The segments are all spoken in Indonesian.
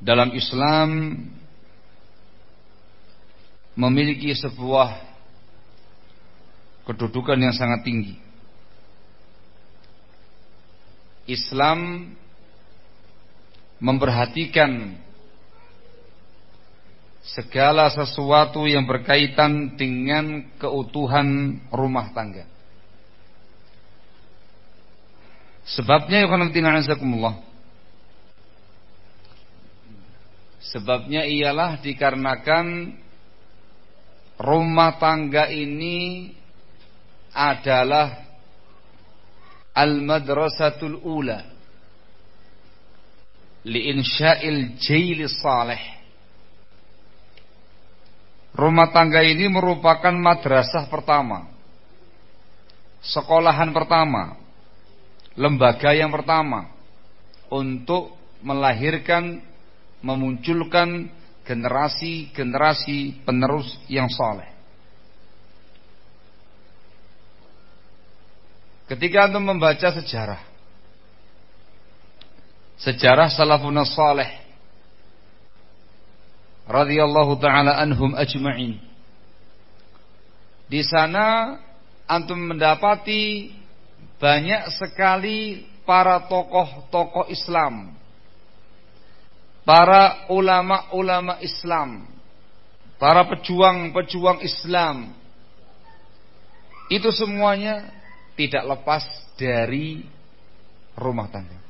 Dalam Islam Memiliki sebuah Kedudukan yang sangat tinggi Islam Memperhatikan segala sesuatu yang berkaitan dengan keutuhan rumah tangga. Sebabnya ya azakumullah. Sebabnya ialah dikarenakan rumah tangga ini adalah al-madrasatul ula li insya'il jail salih. Rumah tangga ini merupakan madrasah pertama Sekolahan pertama Lembaga yang pertama Untuk melahirkan Memunculkan generasi-generasi penerus yang soleh Ketika Anda membaca sejarah Sejarah salafun saleh radhiyallahu taala anhum ajma'in. Di sana antum mendapati banyak sekali para tokoh-tokoh Islam, para ulama-ulama Islam, para pejuang-pejuang Islam. Itu semuanya tidak lepas dari rumah tangga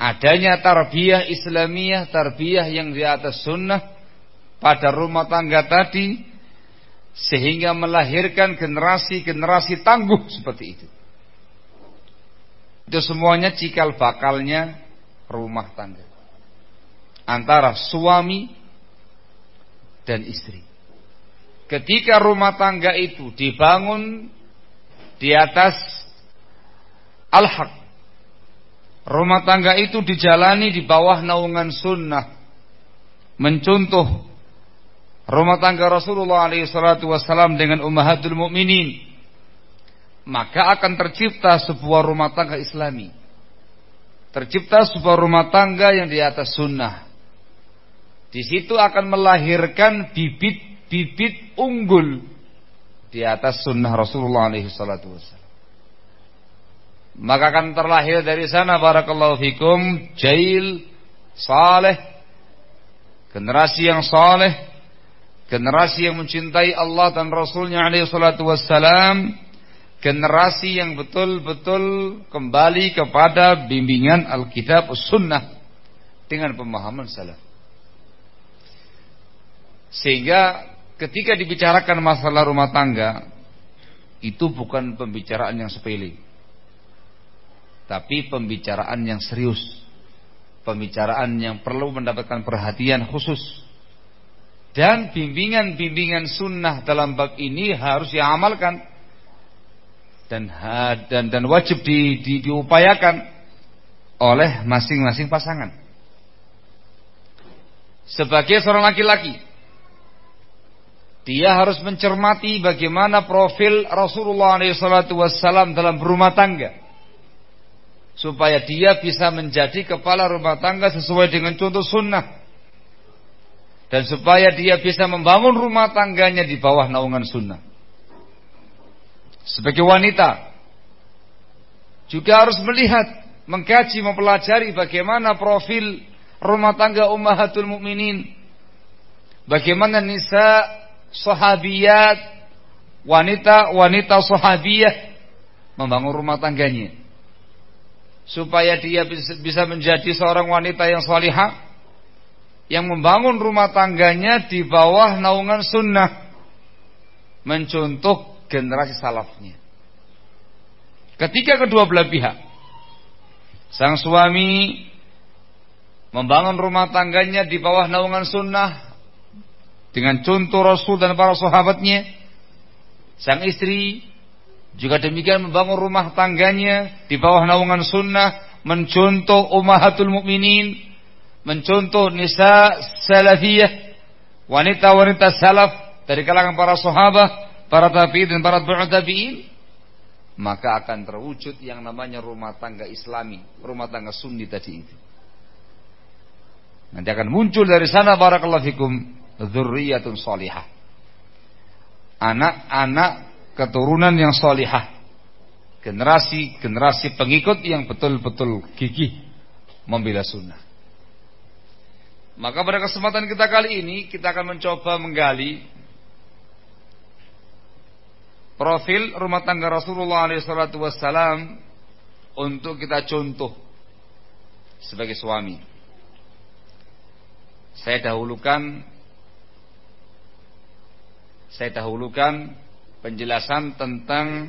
adanya tarbiyah Islamiyah, tarbiyah yang di atas sunnah pada rumah tangga tadi sehingga melahirkan generasi-generasi tangguh seperti itu. Itu semuanya cikal bakalnya rumah tangga antara suami dan istri. Ketika rumah tangga itu dibangun di atas al-haq Rumah tangga itu dijalani di bawah naungan sunnah. Mencontoh rumah tangga Rasulullah SAW dengan ummahatul mukminin, maka akan tercipta sebuah rumah tangga Islami. Tercipta sebuah rumah tangga yang di atas sunnah. Di situ akan melahirkan bibit-bibit unggul di atas sunnah Rasulullah alaihi salatu Maka akan terlahir dari sana barakallahu fikum jail saleh generasi yang saleh generasi yang mencintai Allah dan Rasulnya alaihi salatu wassalam generasi yang betul-betul kembali kepada bimbingan Alkitab Sunnah dengan pemahaman salaf sehingga ketika dibicarakan masalah rumah tangga itu bukan pembicaraan yang sepele. Tapi pembicaraan yang serius. Pembicaraan yang perlu mendapatkan perhatian khusus. Dan bimbingan-bimbingan sunnah dalam bab ini harus diamalkan dan dan dan wajib di, di, diupayakan oleh masing-masing pasangan. Sebagai seorang laki-laki dia harus mencermati bagaimana profil Rasulullah SAW dalam berumah tangga. Supaya dia bisa menjadi kepala rumah tangga sesuai dengan contoh sunnah. Dan supaya dia bisa membangun rumah tangganya di bawah naungan sunnah. Sebagai wanita. Juga harus melihat, mengkaji, mempelajari bagaimana profil rumah tangga ummahatul mukminin. Bagaimana nisa sahabiyat, wanita-wanita sahabiyah membangun rumah tangganya. Supaya dia bisa menjadi seorang wanita yang salihah yang membangun rumah tangganya di bawah naungan sunnah mencontoh generasi salafnya. Ketika kedua belah pihak sang suami membangun rumah tangganya di bawah naungan sunnah dengan contoh Rasul dan para sahabatnya. Sang istri juga demikian membangun rumah tangganya di bawah naungan sunnah, mencontoh ummahatul mukminin, mencontoh nisa salafiyah, wanita-wanita salaf dari kalangan para sahabat, para tabi'in dan para tabi'in, maka akan terwujud yang namanya rumah tangga islami, rumah tangga sunni tadi itu. Nanti akan muncul dari sana barakallahu fikum dzurriyyatun salihah. Anak-anak keturunan yang salihah. Generasi-generasi pengikut yang betul-betul gigih membela sunnah. Maka pada kesempatan kita kali ini kita akan mencoba menggali profil rumah tangga Rasulullah SAW untuk kita contoh sebagai suami. Saya dahulukan saya dahulukan penjelasan tentang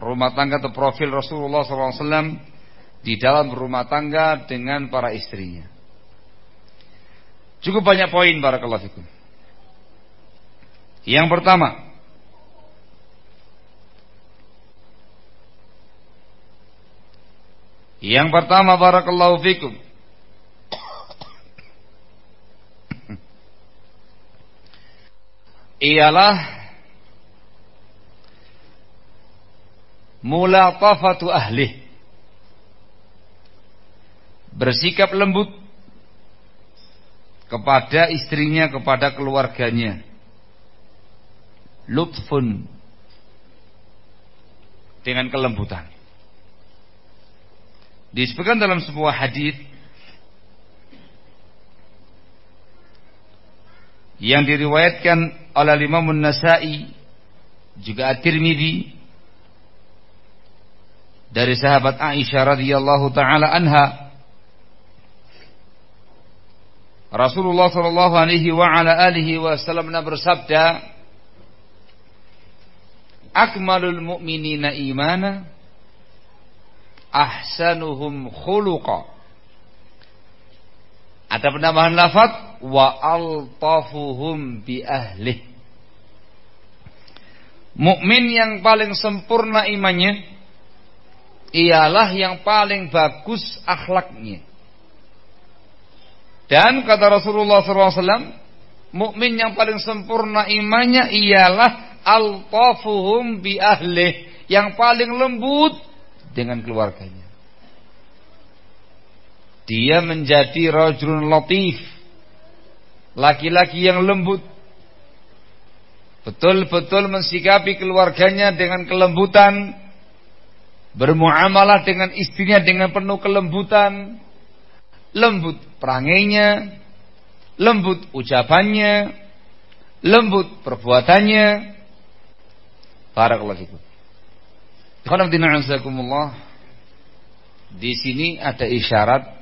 rumah tangga atau profil Rasulullah SAW di dalam rumah tangga dengan para istrinya. Cukup banyak poin barakallahu fikum. Yang pertama, Yang pertama barakallahu fikum ialah mulatafatu ahli bersikap lembut kepada istrinya kepada keluarganya. Lutfun. Dengan kelembutan. Disebutkan dalam sebuah hadis yang diriwayatkan oleh Imam An-Nasa'i juga At-Tirmidzi dari sahabat Aisyah radhiyallahu taala anha Rasulullah sallallahu alaihi wa ala alihi wasallam bersabda Akmalul mu'minina imana ahsanuhum khuluqa. Ada penambahan lafaz wa altafuhum bi ahli. Mukmin yang paling sempurna imannya ialah yang paling bagus akhlaknya. Dan kata Rasulullah SAW, mukmin yang paling sempurna imannya ialah altafuhum bi ahli, yang paling lembut dengan keluarganya. Dia menjadi rajulun latif, laki-laki yang lembut, betul-betul mensikapi keluarganya dengan kelembutan, bermuamalah dengan istrinya dengan penuh kelembutan, lembut perangainya, lembut ucapannya, lembut perbuatannya. Barakallahu fikum. Di sini ada isyarat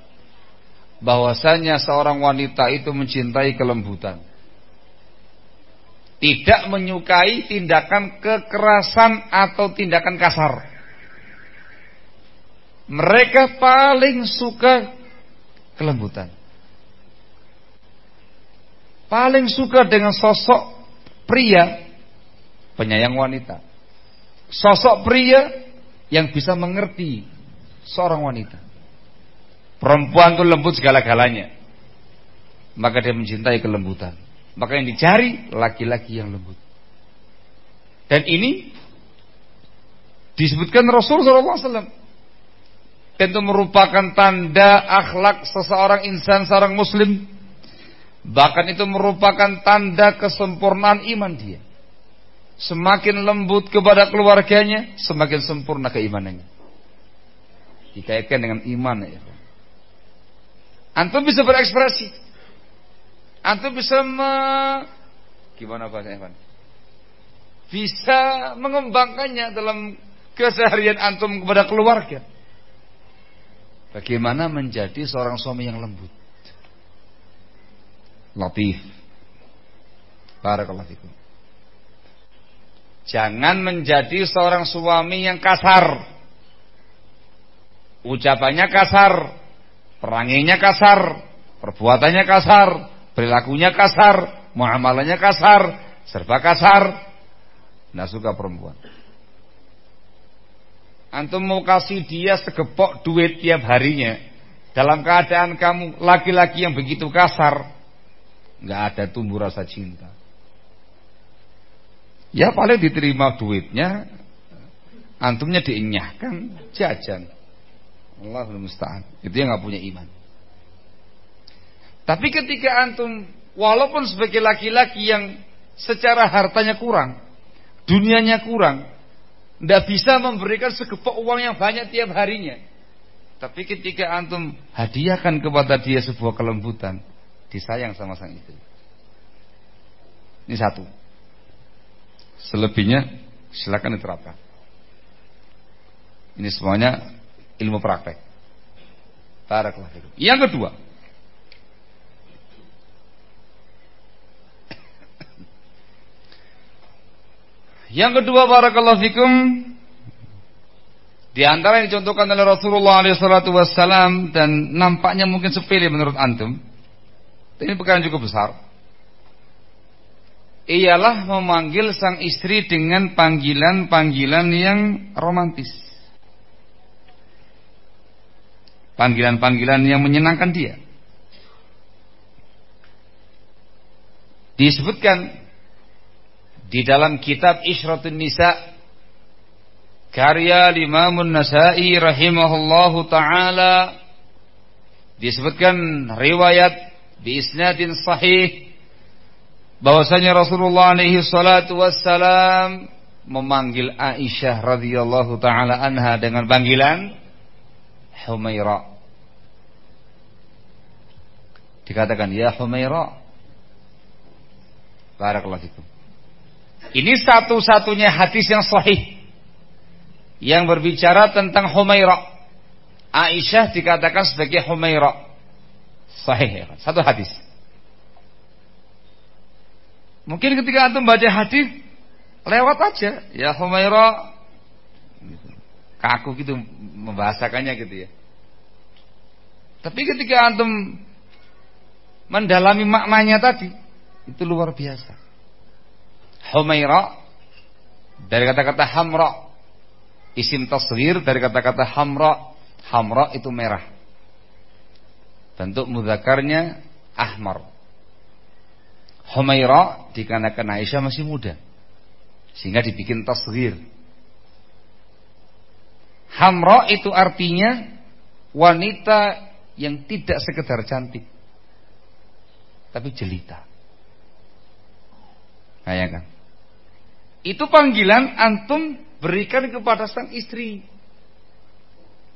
bahwasanya seorang wanita itu mencintai kelembutan. Tidak menyukai tindakan kekerasan atau tindakan kasar. Mereka paling suka kelembutan. Paling suka dengan sosok pria penyayang wanita. Sosok pria yang bisa mengerti seorang wanita. Perempuan itu lembut segala-galanya. Maka dia mencintai kelembutan. Maka yang dicari laki-laki yang lembut. Dan ini disebutkan Rasul SAW. Tentu merupakan tanda akhlak seseorang insan, seorang muslim. Bahkan itu merupakan tanda kesempurnaan iman dia. Semakin lembut kepada keluarganya, semakin sempurna keimanannya. Dikaitkan dengan iman ya. Antum bisa berekspresi. Antum bisa me... gimana bahasa Evan? Bisa mengembangkannya dalam keseharian antum kepada keluarga. Bagaimana menjadi seorang suami yang lembut. Latif. Barakallahu. Jangan menjadi seorang suami yang kasar. Ucapannya kasar, peranginya kasar, perbuatannya kasar, perilakunya kasar, muamalahnya kasar, serba kasar. Nah suka perempuan. Antum mau kasih dia segepok duit tiap harinya dalam keadaan kamu laki-laki yang begitu kasar, nggak ada tumbuh rasa cinta. Ya paling diterima duitnya Antumnya dienyahkan Jajan Allahul musta'an. Itu yang gak punya iman. Tapi ketika antum Walaupun sebagai laki-laki yang Secara hartanya kurang Dunianya kurang Tidak bisa memberikan segepok uang yang banyak tiap harinya. Tapi ketika antum Hadiahkan kepada dia sebuah kelembutan Disayang sama sang istri. Ini satu. Selebihnya silakan diterapkan. Ini semuanya ilmu praktek. Yang kedua, Yang kedua barakallahu fikum di antara yang dicontohkan oleh Rasulullah SAW dan nampaknya mungkin sepele menurut antum. Ini perkara cukup besar ialah memanggil sang istri dengan panggilan-panggilan yang romantis. Panggilan-panggilan yang menyenangkan dia. Disebutkan di dalam kitab Isyratun Nisa karya Imam Nasai rahimahullahu taala disebutkan riwayat bi isnadin sahih bahwasanya Rasulullah alaihi salatu wassalam memanggil Aisyah radhiyallahu taala anha dengan panggilan Humaira. Dikatakan ya Humaira. Barakallahu fikum. Ini satu-satunya hadis yang sahih yang berbicara tentang Humaira. Aisyah dikatakan sebagai Humaira. Sahih ya. Satu hadis. Mungkin ketika antum baca hadis lewat aja, ya Humaira. Kaku gitu membahasakannya gitu ya. Tapi ketika antum mendalami maknanya tadi, itu luar biasa. Humaira dari kata-kata hamra, isim tasghir dari kata-kata hamra, hamra itu merah. Bentuk mudzakarnya ahmar. Humaira dikarenakan Aisyah masih muda sehingga dibikin tasghir. Hamra itu artinya wanita yang tidak sekedar cantik. tapi jelita. Bayangkan. Itu panggilan antum berikan kepada sang istri.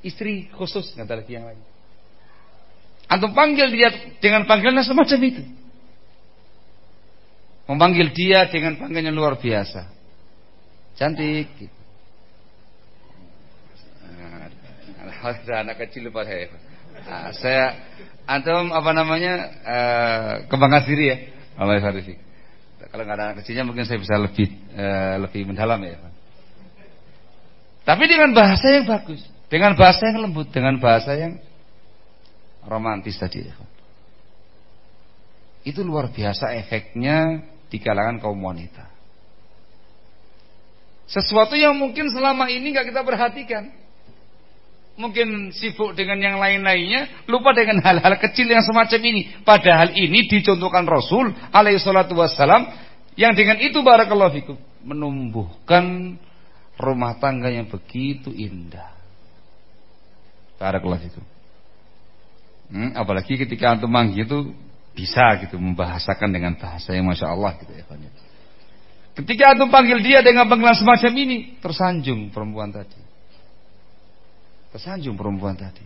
Istri khusus, nggak ada lagi yang lain. Antum panggil dia dengan panggilan semacam itu. Memanggil dia dengan panggilan yang luar biasa. Cantik. Gitu. Ada anak kecil lupa saya. Nah, saya antum apa namanya uh, kembangkan diri ya. Allah kalau nggak ada anak kecilnya mungkin saya bisa lebih uh, lebih mendalam ya. Tapi dengan bahasa yang bagus, dengan bahasa yang lembut, dengan bahasa yang romantis tadi ya. Itu luar biasa efeknya di kalangan kaum wanita. Sesuatu yang mungkin selama ini nggak kita perhatikan. Mungkin sibuk dengan yang lain-lainnya, lupa dengan hal-hal kecil yang semacam ini. Padahal ini dicontohkan Rasul alaihi salatu wassalam yang dengan itu barakallahu fikum menumbuhkan rumah tangga yang begitu indah. Barakallahu fikum. Hmm, apalagi ketika antum manggil itu bisa gitu membahasakan dengan bahasa yang masya Allah gitu ya. Ketika antum panggil dia dengan panggilan semacam ini, tersanjung perempuan tadi. Tersanjung perempuan tadi.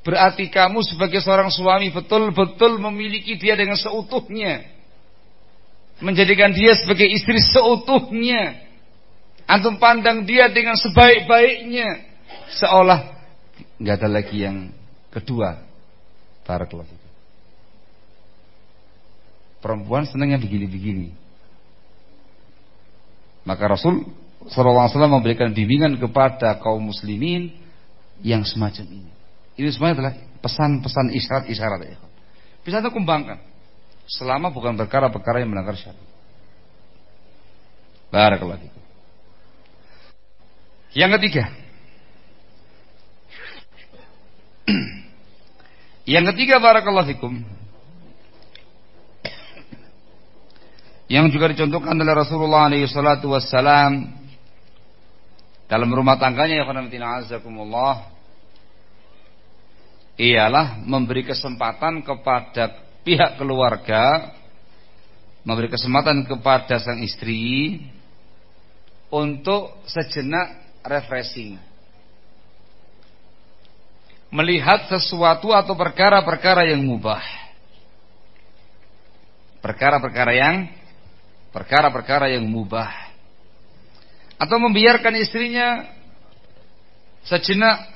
Berarti kamu sebagai seorang suami betul-betul memiliki dia dengan seutuhnya. Menjadikan dia sebagai istri seutuhnya. Antum pandang dia dengan sebaik-baiknya. Seolah nggak ada lagi yang kedua. Barakallahu Perempuan senangnya begini-begini. Maka Rasul SAW memberikan bimbingan kepada kaum muslimin yang semacam ini. Ini semuanya adalah pesan-pesan isyarat-isyarat ya. Bisa anda kembangkan selama bukan perkara-perkara yang melanggar syariat. Barakallahu fikum. Yang ketiga. yang ketiga barakallahu fikum. Yang juga dicontohkan oleh Rasulullah alaihi salatu wassalam dalam rumah tangganya ya khonamatina azakumullah ialah memberi kesempatan kepada pihak keluarga memberi kesempatan kepada sang istri untuk sejenak refreshing. Melihat sesuatu atau perkara-perkara yang mubah. Perkara-perkara yang perkara-perkara yang mubah atau membiarkan istrinya sejenak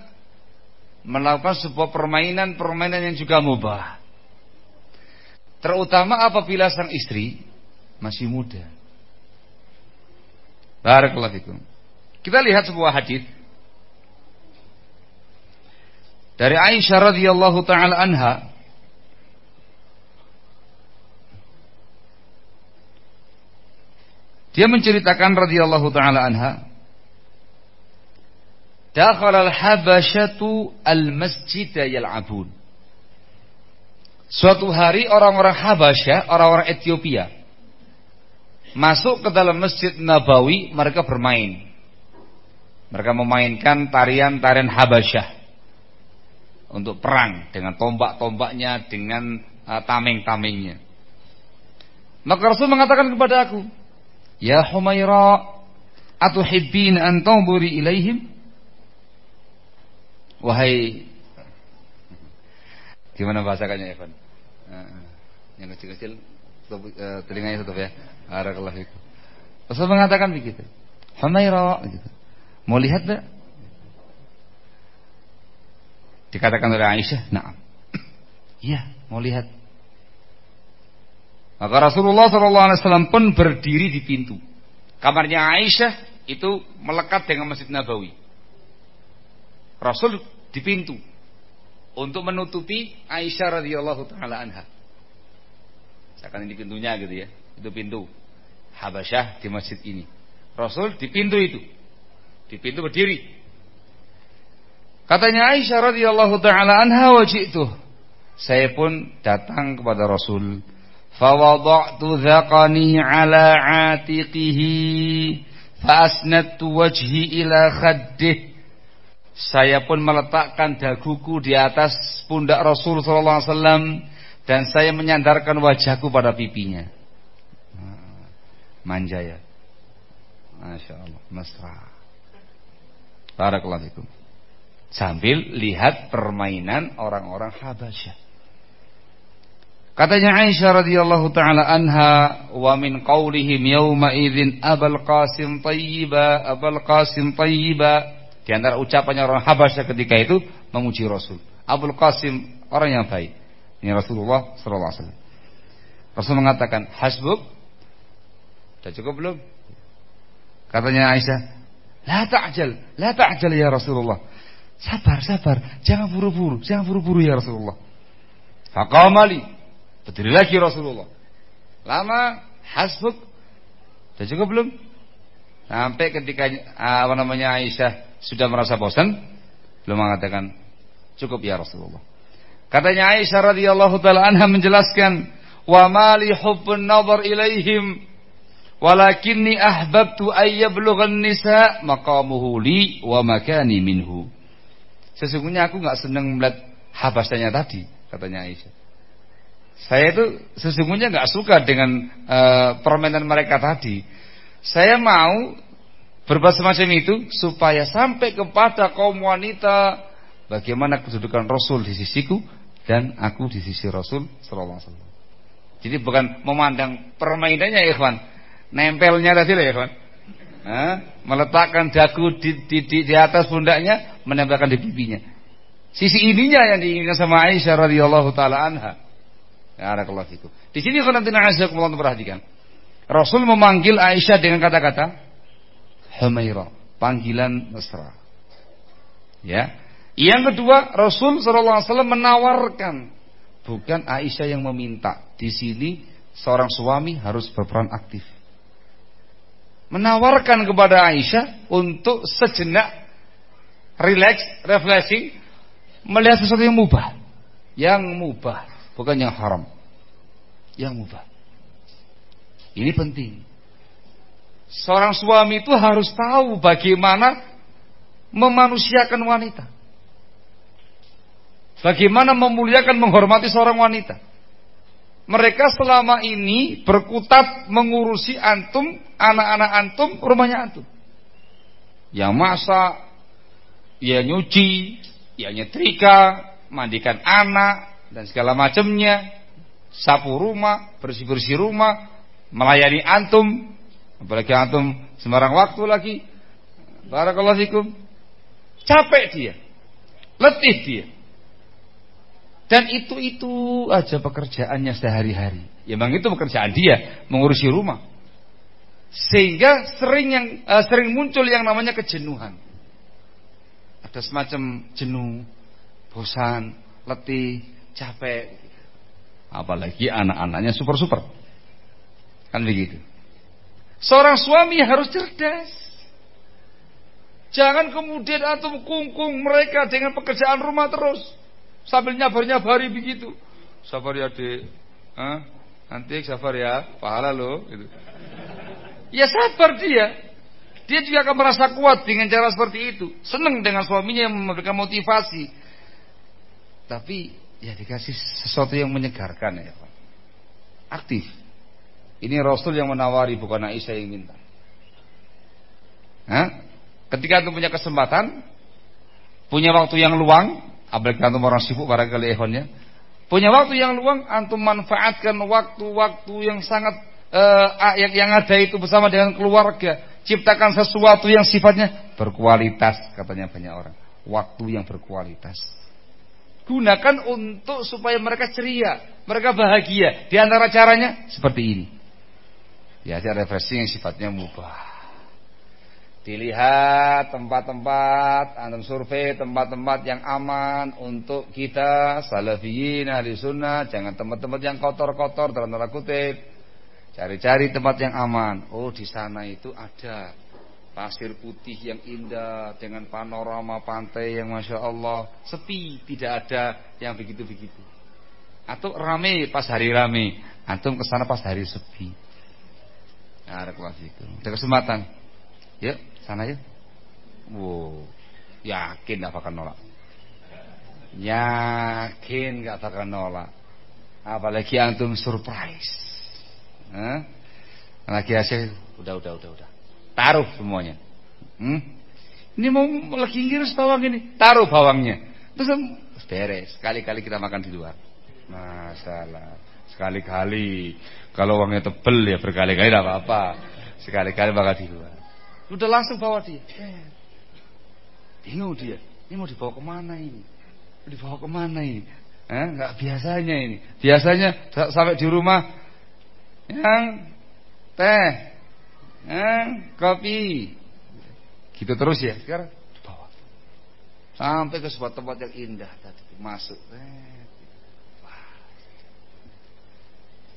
melakukan sebuah permainan-permainan yang juga mubah. Terutama apabila sang istri masih muda. Barakallahu. Kita lihat sebuah hadis dari Aisyah radhiyallahu taala anha Dia menceritakan radhiyallahu taala anha Dakhala al-habasyatu al-masjid yal'abun. Suatu hari orang-orang Habasyah, orang-orang Ethiopia masuk ke dalam Masjid Nabawi, mereka bermain. Mereka memainkan tarian-tarian Habasyah untuk perang dengan tombak-tombaknya, dengan uh, tameng-tamengnya. Maka Rasul mengatakan kepada aku, "Ya Humaira, atuhibbin an tanzuri ilaihim?" Wahai Gimana bahasakannya Evan? Yang kecil-kecil eh, telinganya tutup ya. Barakallahu fikum. Rasul mengatakan begitu. Humaira gitu. Mau lihat tak? Dikatakan oleh Aisyah, "Na'am." Iya, mau lihat. Maka Rasulullah SAW pun berdiri di pintu. Kamarnya Aisyah itu melekat dengan Masjid Nabawi. Rasul di pintu untuk menutupi Aisyah radhiyallahu taala anha. Seakan ini pintunya gitu ya. Itu pintu Habasyah di masjid ini. Rasul di pintu itu. Di pintu berdiri. Katanya Aisyah radhiyallahu taala anha wajitu. Saya pun datang kepada Rasul. Fawada'tu dhaqani ala atiqihi. Fa'asnattu wajhi ila khaddih saya pun meletakkan daguku di atas pundak Rasul sallallahu alaihi wasallam dan saya menyandarkan wajahku pada pipinya. Manja ya. Masya Allah, mesra. Barakallahu. Sambil lihat permainan orang-orang Habasyah. Katanya Aisyah radhiyallahu taala anha wa min qaulihim yauma idzin Abul Qasim tayyiba Abul Qasim tayyiba di antara ucapannya orang Habasyah ketika itu memuji Rasul. Abul Qasim orang yang baik. Ini Rasulullah sallallahu alaihi wasallam. Rasul mengatakan, "Hasbuk." Sudah cukup belum? Katanya Aisyah, "La ta'jal, la ta'jal ya Rasulullah." Sabar, sabar, jangan buru-buru, jangan buru-buru ya Rasulullah. Faqamali Berdiri lagi Rasulullah. Lama hasbuk. Sudah cukup belum? Sampai ketika apa namanya Aisyah sudah merasa bosan, belum mengatakan cukup ya Rasulullah. Katanya Aisyah radhiyallahu taala anha menjelaskan, "Wa mali hubbun nazar ilaihim walakinni ahbabtu ay yablughan nisa maqamuhu li wa makani minhu." Sesungguhnya aku nggak senang melihat habasanya tadi, katanya Aisyah. Saya itu sesungguhnya nggak suka dengan uh, permainan mereka tadi. Saya mau berbuat semacam itu supaya sampai kepada kaum wanita bagaimana kedudukan Rasul di sisiku dan aku di sisi Rasul Sallallahu Alaihi Wasallam. Jadi bukan memandang permainannya ya ikhwan, nempelnya tadi lah ya ikhwan. Nah, meletakkan dagu di, di, di, di atas pundaknya, menempelkan di pipinya. Sisi ininya yang diinginkan sama Aisyah radhiyallahu taala anha. Barakallahu fikum. Di sini khonantina azakumullah perhatikan. Rasul memanggil Aisyah dengan kata-kata Humaira, panggilan mesra. Ya. Yang kedua, Rasul wasallam menawarkan bukan Aisyah yang meminta. Di sini seorang suami harus berperan aktif. Menawarkan kepada Aisyah untuk sejenak relax, refreshing, melihat sesuatu yang mubah. Yang mubah bukan yang haram. Yang mubah. Ini penting. Seorang suami itu harus tahu bagaimana memanusiakan wanita. Bagaimana memuliakan, menghormati seorang wanita. Mereka selama ini berkutat mengurusi antum, anak-anak antum, rumahnya antum. Yang masak, ya nyuci, ya nyetrika, mandikan anak, dan segala macamnya, sapu rumah, bersih-bersih rumah, melayani antum, apalagi antum sembarang waktu lagi. Barakallahu fikum. Capek dia. Letih dia. Dan itu-itu aja pekerjaannya sehari-hari. Ya memang itu pekerjaan dia, mengurusi rumah. Sehingga sering yang uh, sering muncul yang namanya kejenuhan. Ada semacam jenuh, bosan, letih, capek. Apalagi anak-anaknya super-super. Kan begitu. Seorang suami harus cerdas. Jangan kemudian antum kungkung mereka dengan pekerjaan rumah terus. Sambil nyabar-nyabari begitu. Sabar ya dek. Hah? Nanti sabar ya. Pahala loh. Gitu. Ya sabar dia. Dia juga akan merasa kuat dengan cara seperti itu. Senang dengan suaminya yang memberikan motivasi. Tapi ya dikasih sesuatu yang menyegarkan ya Pak. Aktif. Ini Rasul yang menawari bukan Aisyah yang minta. Hah? Ketika itu punya kesempatan, punya waktu yang luang, apalagi antum orang sibuk barangkali ehonnya, punya waktu yang luang, antum manfaatkan waktu-waktu yang sangat uh, yang, yang ada itu bersama dengan keluarga, ciptakan sesuatu yang sifatnya berkualitas, katanya banyak orang. Waktu yang berkualitas gunakan untuk supaya mereka ceria, mereka bahagia. Di antara caranya seperti ini. Ya, ada refreshing yang sifatnya mubah. Dilihat tempat-tempat, antum survei tempat-tempat yang aman untuk kita salafiyin ahli sunnah, jangan tempat-tempat yang kotor-kotor dalam tanda kutip. Cari-cari tempat yang aman. Oh, di sana itu ada pasir putih yang indah dengan panorama pantai yang masya Allah. Sepi tidak ada yang begitu-begitu. Atau rame pas hari rame. Antum ke sana pas hari sepi. Nah, ada kesempatan? Yuk sana yuk. Wow yakin gak bakal nolak? Yakin gak bakal nolak. Apalagi antum surprise. Hah? Lagi hasil? Udah udah udah udah. Taruh semuanya. Hmm? Ini mau lagi ngiris bawang ini, taruh bawangnya. Terus beres. Sekali-kali kita makan di luar. Masalah. Sekali-kali. Kalau uangnya tebel ya berkali-kali tidak apa-apa. Sekali-kali makan di luar. Udah langsung bawa dia. Bingung dia. Ini mau dibawa ke mana ini? Mau dibawa ke mana ini? Eh, nggak biasanya ini. Biasanya sampai di rumah yang teh, yang kopi, gitu terus ya. Sekarang? Dibawa sampai ke sebuah tempat yang indah tadi masuk.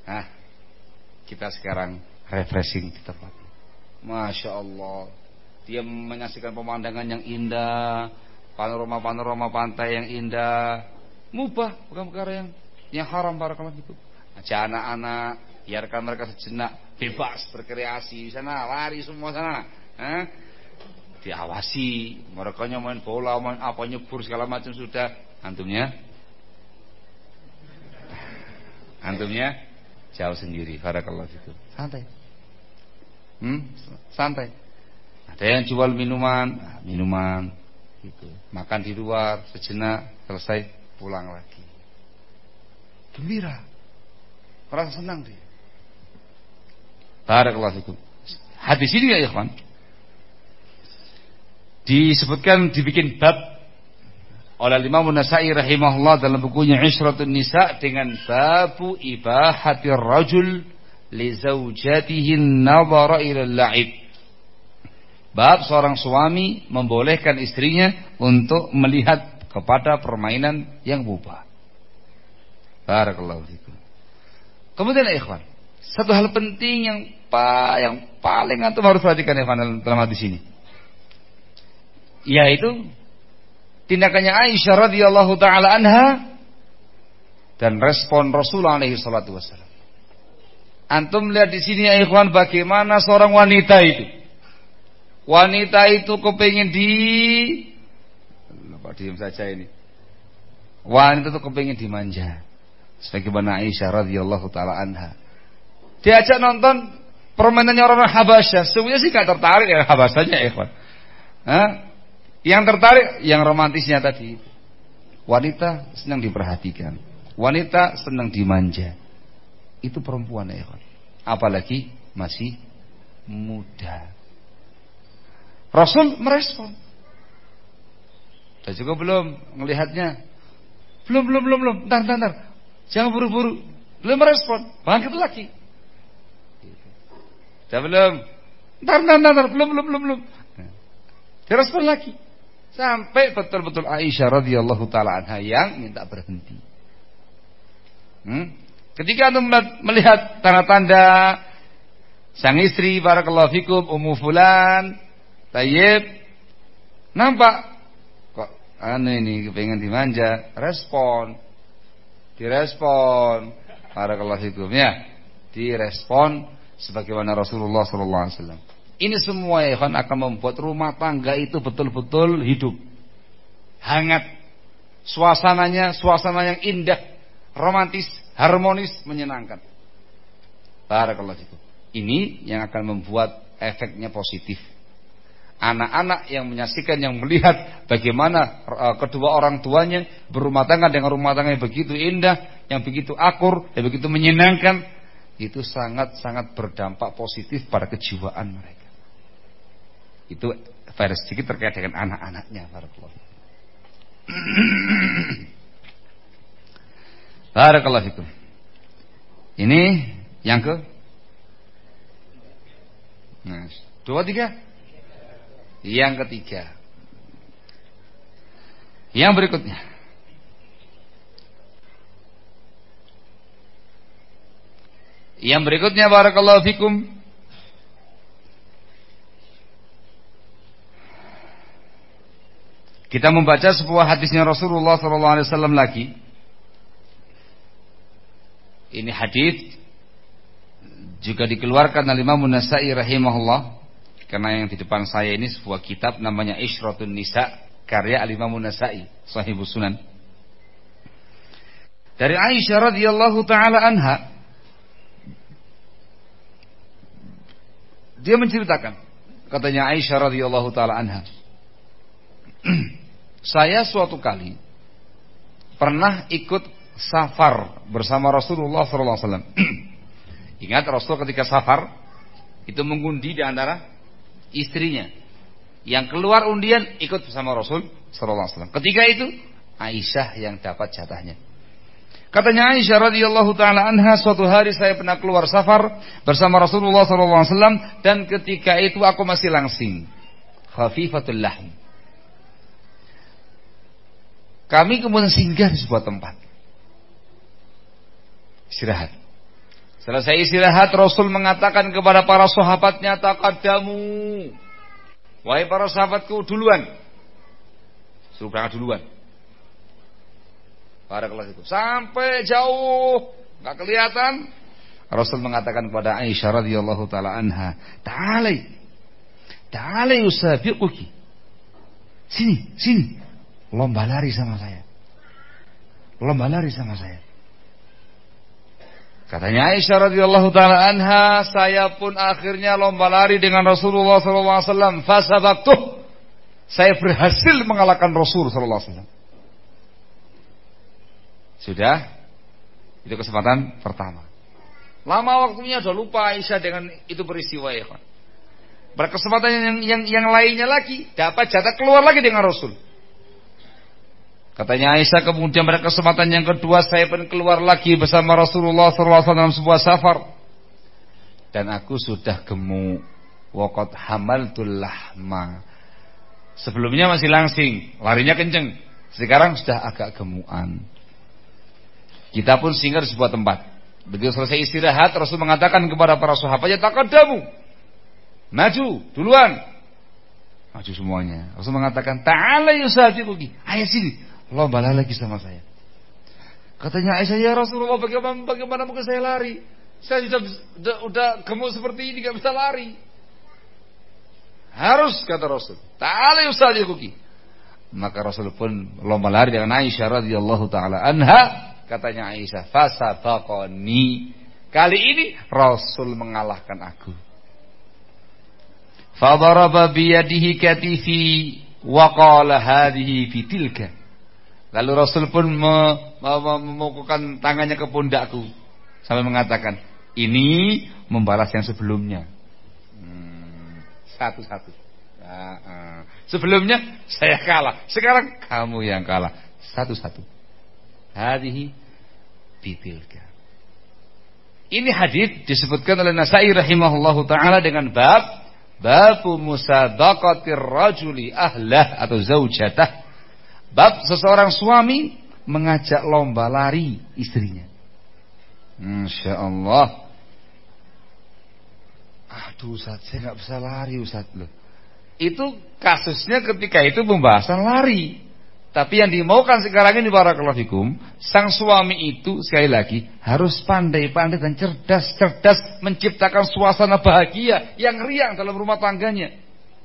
Nah, kita sekarang refreshing di tempat. Masya Allah, dia menyaksikan pemandangan yang indah, panorama-panorama pantai yang indah, mubah bukan perkara yang yang haram barakallahu itu aja anak-anak biarkan mereka sejenak bebas berkreasi. Sana lari semua sana. Eh? diawasi. Mereka main bola main apa nyebur segala macam sudah. Antumnya? Antumnya? Jauh sendiri. Barakallahu itu santai. Hmm? santai. Ada yang jual minuman. Nah, minuman. Gitu. Makan di luar sejenak selesai pulang lagi. Gembira. Merasa senang dia. Barakallahu fikum. Hadis ini ya ikhwan. Disebutkan dibikin bab oleh Imam Nasai rahimahullah dalam bukunya Ishratun Nisa dengan babu ibahatir rajul li zaujatihi nadhara ila la'ib. Bab seorang suami membolehkan istrinya untuk melihat kepada permainan yang mubah. Barakallahu fikum. Kemudian ikhwan, satu hal penting yang pa, yang paling antum harus perhatikan ikhwan dalam, hadis ini. Yaitu tindakannya Aisyah radhiyallahu taala anha dan respon Rasulullah alaihi salatu wasallam. Antum lihat di sini ya ikhwan bagaimana seorang wanita itu. Wanita itu kepingin di Pak diam saja ini. Wanita itu kepingin dimanja. Sebagaimana Aisyah radhiyallahu taala anha. Diajak nonton permainannya orang Habasyah. Sebenarnya sih gak tertarik ya Habasyahnya ikhwan. Hah? Yang tertarik yang romantisnya tadi. Wanita senang diperhatikan. Wanita senang dimanja. Itu perempuan ya. Apalagi masih muda. Rasul merespon. Saya juga belum melihatnya. Belum, belum, belum, belum. Ntar, ntar, ntar. Jangan buru-buru. Belum merespon. Bangkit lagi. Saya belum. Ntar, ntar, ntar, Belum, belum, belum, belum. Direspon lagi. Sampai betul-betul Aisyah radhiyallahu taala anha yang minta berhenti. Hmm? Ketika anda melihat tanda-tanda sang istri barakallahu fikum ummu fulan tayyib nampak anu ini kepengen dimanja, respon. Direspon. Barakallahu fikum ya. Direspon sebagaimana Rasulullah sallallahu alaihi wasallam. Ini semua ya kan akan membuat rumah tangga itu betul-betul hidup. Hangat. Suasananya suasana yang indah, romantis, harmonis, menyenangkan. Barakallahu fikum. Ini yang akan membuat efeknya positif anak-anak yang menyaksikan yang melihat bagaimana uh, kedua orang tuanya berumah tangga dengan rumah tangga yang begitu indah, yang begitu akur, yang begitu menyenangkan, itu sangat-sangat berdampak positif pada kejiwaan mereka. Itu virus sedikit terkait dengan anak-anaknya. Barakallahu fikum. Ini yang ke Nah, dua tiga yang ketiga. Yang berikutnya. Yang berikutnya barakallahu fikum. Kita membaca sebuah hadisnya Rasulullah SAW lagi. Ini hadis juga dikeluarkan oleh Imam Nasai rahimahullah karena yang di depan saya ini sebuah kitab namanya Ishratun Nisa karya Al-Imam Nasai Sahibus Sunan. dari Aisyah radhiyallahu taala anha dia menceritakan katanya Aisyah radhiyallahu taala anha saya suatu kali pernah ikut safar bersama Rasulullah SAW. Ingat Rasul ketika safar itu mengundi di antara istrinya. Yang keluar undian ikut bersama Rasul SAW. Ketika itu Aisyah yang dapat jatahnya. Katanya Aisyah radhiyallahu taala anha suatu hari saya pernah keluar safar bersama Rasulullah SAW dan ketika itu aku masih langsing. Khafifatul lahm. Kami kemudian singgah di sebuah tempat. Istirahat. Selesai istirahat Rasul mengatakan kepada para sahabatnya takadamu. Wahai para sahabatku duluan. Suruh berangkat duluan. Para kelas itu sampai jauh nggak kelihatan. Rasul mengatakan kepada Aisyah radhiyallahu taala anha, "Ta'alai. Ta'alai usabiquki." Sini, sini lomba lari sama saya. Lomba lari sama saya. Katanya Aisyah radhiyallahu taala anha, saya pun akhirnya lomba lari dengan Rasulullah SAW. Fasabaktuh. Saya berhasil mengalahkan Rasul SAW. Sudah? Itu kesempatan pertama. Lama waktunya sudah lupa Aisyah dengan itu peristiwa ya. Berkesempatan yang, yang yang lainnya lagi dapat jatah keluar lagi dengan Rasul. Katanya Aisyah kemudian pada kesempatan yang kedua saya pun keluar lagi bersama Rasulullah SAW dalam sebuah safar. Dan aku sudah gemuk. Wakot hamaltul lahma. Sebelumnya masih langsing, larinya kenceng. Sekarang sudah agak gemukan. Kita pun singgah di sebuah tempat. Begitu selesai istirahat, Rasul mengatakan kepada para sahabat, "Ya takadamu. Maju, duluan." Maju semuanya. Rasul mengatakan, "Ta'ala yusafiquki." Ayo sini lomba lagi sama saya. Katanya Aisyah, ya Rasulullah bagaimana, bagaimana mungkin saya lari? Saya sudah, sudah, sudah gemuk seperti ini, gak bisa lari. Harus kata Rasul. Ta'ala yusadiquki. Maka Rasul pun lomba lari dengan Aisyah radhiyallahu taala anha. Katanya Aisyah, fasabaqani. Kali ini Rasul mengalahkan aku. Fadaraba biyadihi katifi wa qala hadhihi fitilka. Lalu Rasul pun memukulkan tangannya ke pundakku sampai mengatakan, ini membalas yang sebelumnya. Hmm, satu-satu. Hmm. Sebelumnya saya kalah, sekarang kamu yang kalah. Satu-satu. Hadihi bitilka. Ini hadis disebutkan oleh Nasai rahimahullahu taala dengan bab babu musadaqatir rajuli ahlah atau zaujatah Bab seseorang suami mengajak lomba lari istrinya. Masya Allah. Aduh Ustaz, saya nggak bisa lari Ustaz loh. Itu kasusnya ketika itu pembahasan lari. Tapi yang dimaukan sekarang ini para kelafikum, sang suami itu sekali lagi harus pandai-pandai dan cerdas-cerdas menciptakan suasana bahagia yang riang dalam rumah tangganya.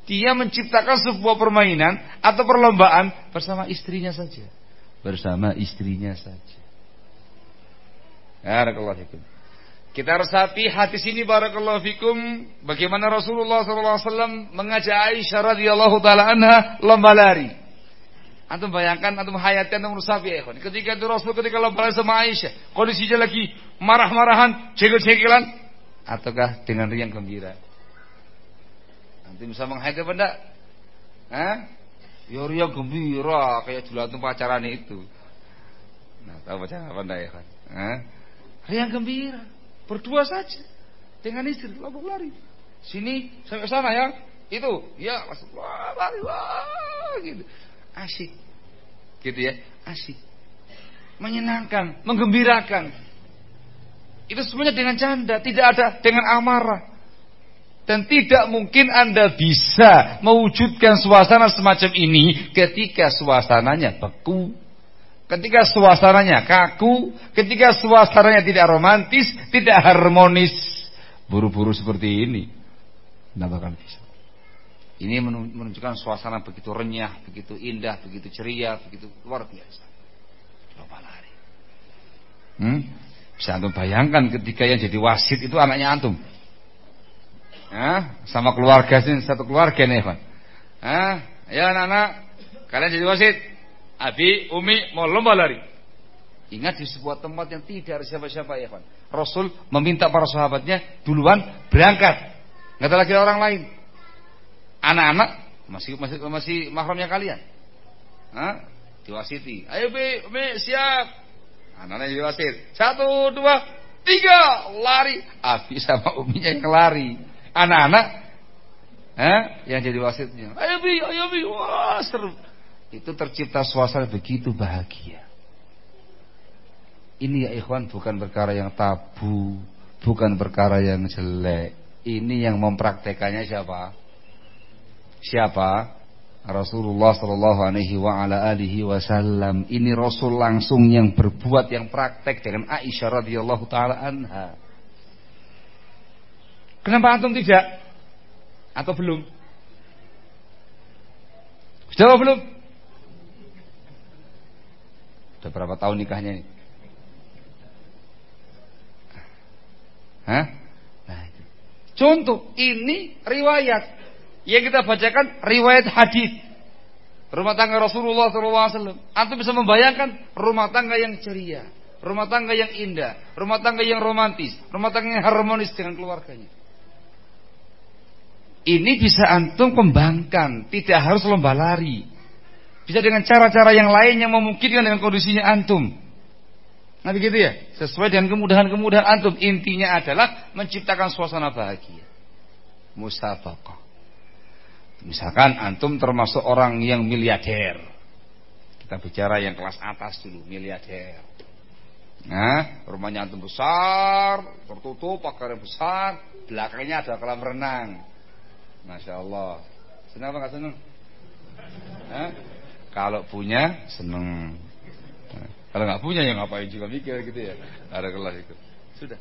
Dia menciptakan sebuah permainan atau perlombaan bersama istrinya saja. Bersama istrinya saja. Barakallahu fikum. Kita resapi hadis ini barakallahu fikum bagaimana Rasulullah SAW mengajak Aisyah radhiyallahu taala anha lomba lari. Antum bayangkan, antum hayati, antum resapi ya ikhwan. Ketika itu Rasul ketika lari sama Aisyah, kondisinya lagi marah-marahan, cekil-cekilan ataukah dengan riang gembira? Nanti bisa menghayati apa enggak? Hah? Ya ria gembira kayak jualan pacaran itu. Nah, tahu pacaran apa enggak ya kan? Hah? Ria gembira, berdua saja dengan istri lalu lari. Sini sampai sana ya. Itu, ya masuk wah, lari wah gitu. Asik. Gitu ya, asik. Menyenangkan, menggembirakan. Itu semuanya dengan canda, tidak ada dengan amarah. Dan tidak mungkin Anda bisa mewujudkan suasana semacam ini ketika suasananya beku. Ketika suasananya kaku, ketika suasananya tidak romantis, tidak harmonis. Buru-buru seperti ini. Tidak bakal bisa. Ini menunjukkan suasana begitu renyah, begitu indah, begitu ceria, begitu luar biasa. Coba lari. Hmm? Bisa antum bayangkan ketika yang jadi wasit itu anaknya antum. Hah? Sama keluarga sih satu keluarga nih, Pak. Ya anak-anak, kalian jadi wasit. Abi, Umi mau lomba lari. Ingat di sebuah tempat yang tidak ada siapa-siapa ya, Pak. Rasul meminta para sahabatnya duluan berangkat. Enggak ada lagi orang lain. Anak-anak masih masih masih mahramnya kalian. Hah? Diwasiti. Ayo Bi, Umi siap. Anaknya jadi wasit. Satu, dua, tiga, lari. Abi sama uminya yang lari. Anak-anak eh, yang jadi wasitnya. Ayo bi, ayo bi, wah seru. Itu tercipta suasana begitu bahagia. Ini ya ikhwan bukan perkara yang tabu, bukan perkara yang jelek. Ini yang mempraktekannya siapa? Siapa? Rasulullah Shallallahu Alaihi wa ala alihi Wasallam ini Rasul langsung yang berbuat yang praktek dengan Aisyah radhiyallahu taala anha. Kenapa antum tidak? Atau belum? Sudah belum? Sudah berapa tahun nikahnya ini? Hah? Nah, itu. Contoh, ini riwayat yang kita bacakan riwayat hadis rumah tangga Rasulullah SAW. Antum bisa membayangkan rumah tangga yang ceria, rumah tangga yang indah, rumah tangga yang romantis, rumah tangga yang harmonis dengan keluarganya. Ini bisa antum kembangkan, tidak harus lomba lari. Bisa dengan cara-cara yang lain yang memungkinkan dengan kondisinya antum. Nah begitu ya, sesuai dengan kemudahan-kemudahan antum. Intinya adalah menciptakan suasana bahagia. Musabaqah. Misalkan antum termasuk orang yang miliarder. Kita bicara yang kelas atas dulu, miliarder. Nah, rumahnya antum besar, tertutup, pagar yang besar, belakangnya ada kolam renang. Masya Allah. Senang apa nggak senang? Nah, kalau punya seneng. Nah, kalau nggak punya ya ngapain juga mikir gitu ya. Ada kelas itu. Sudah.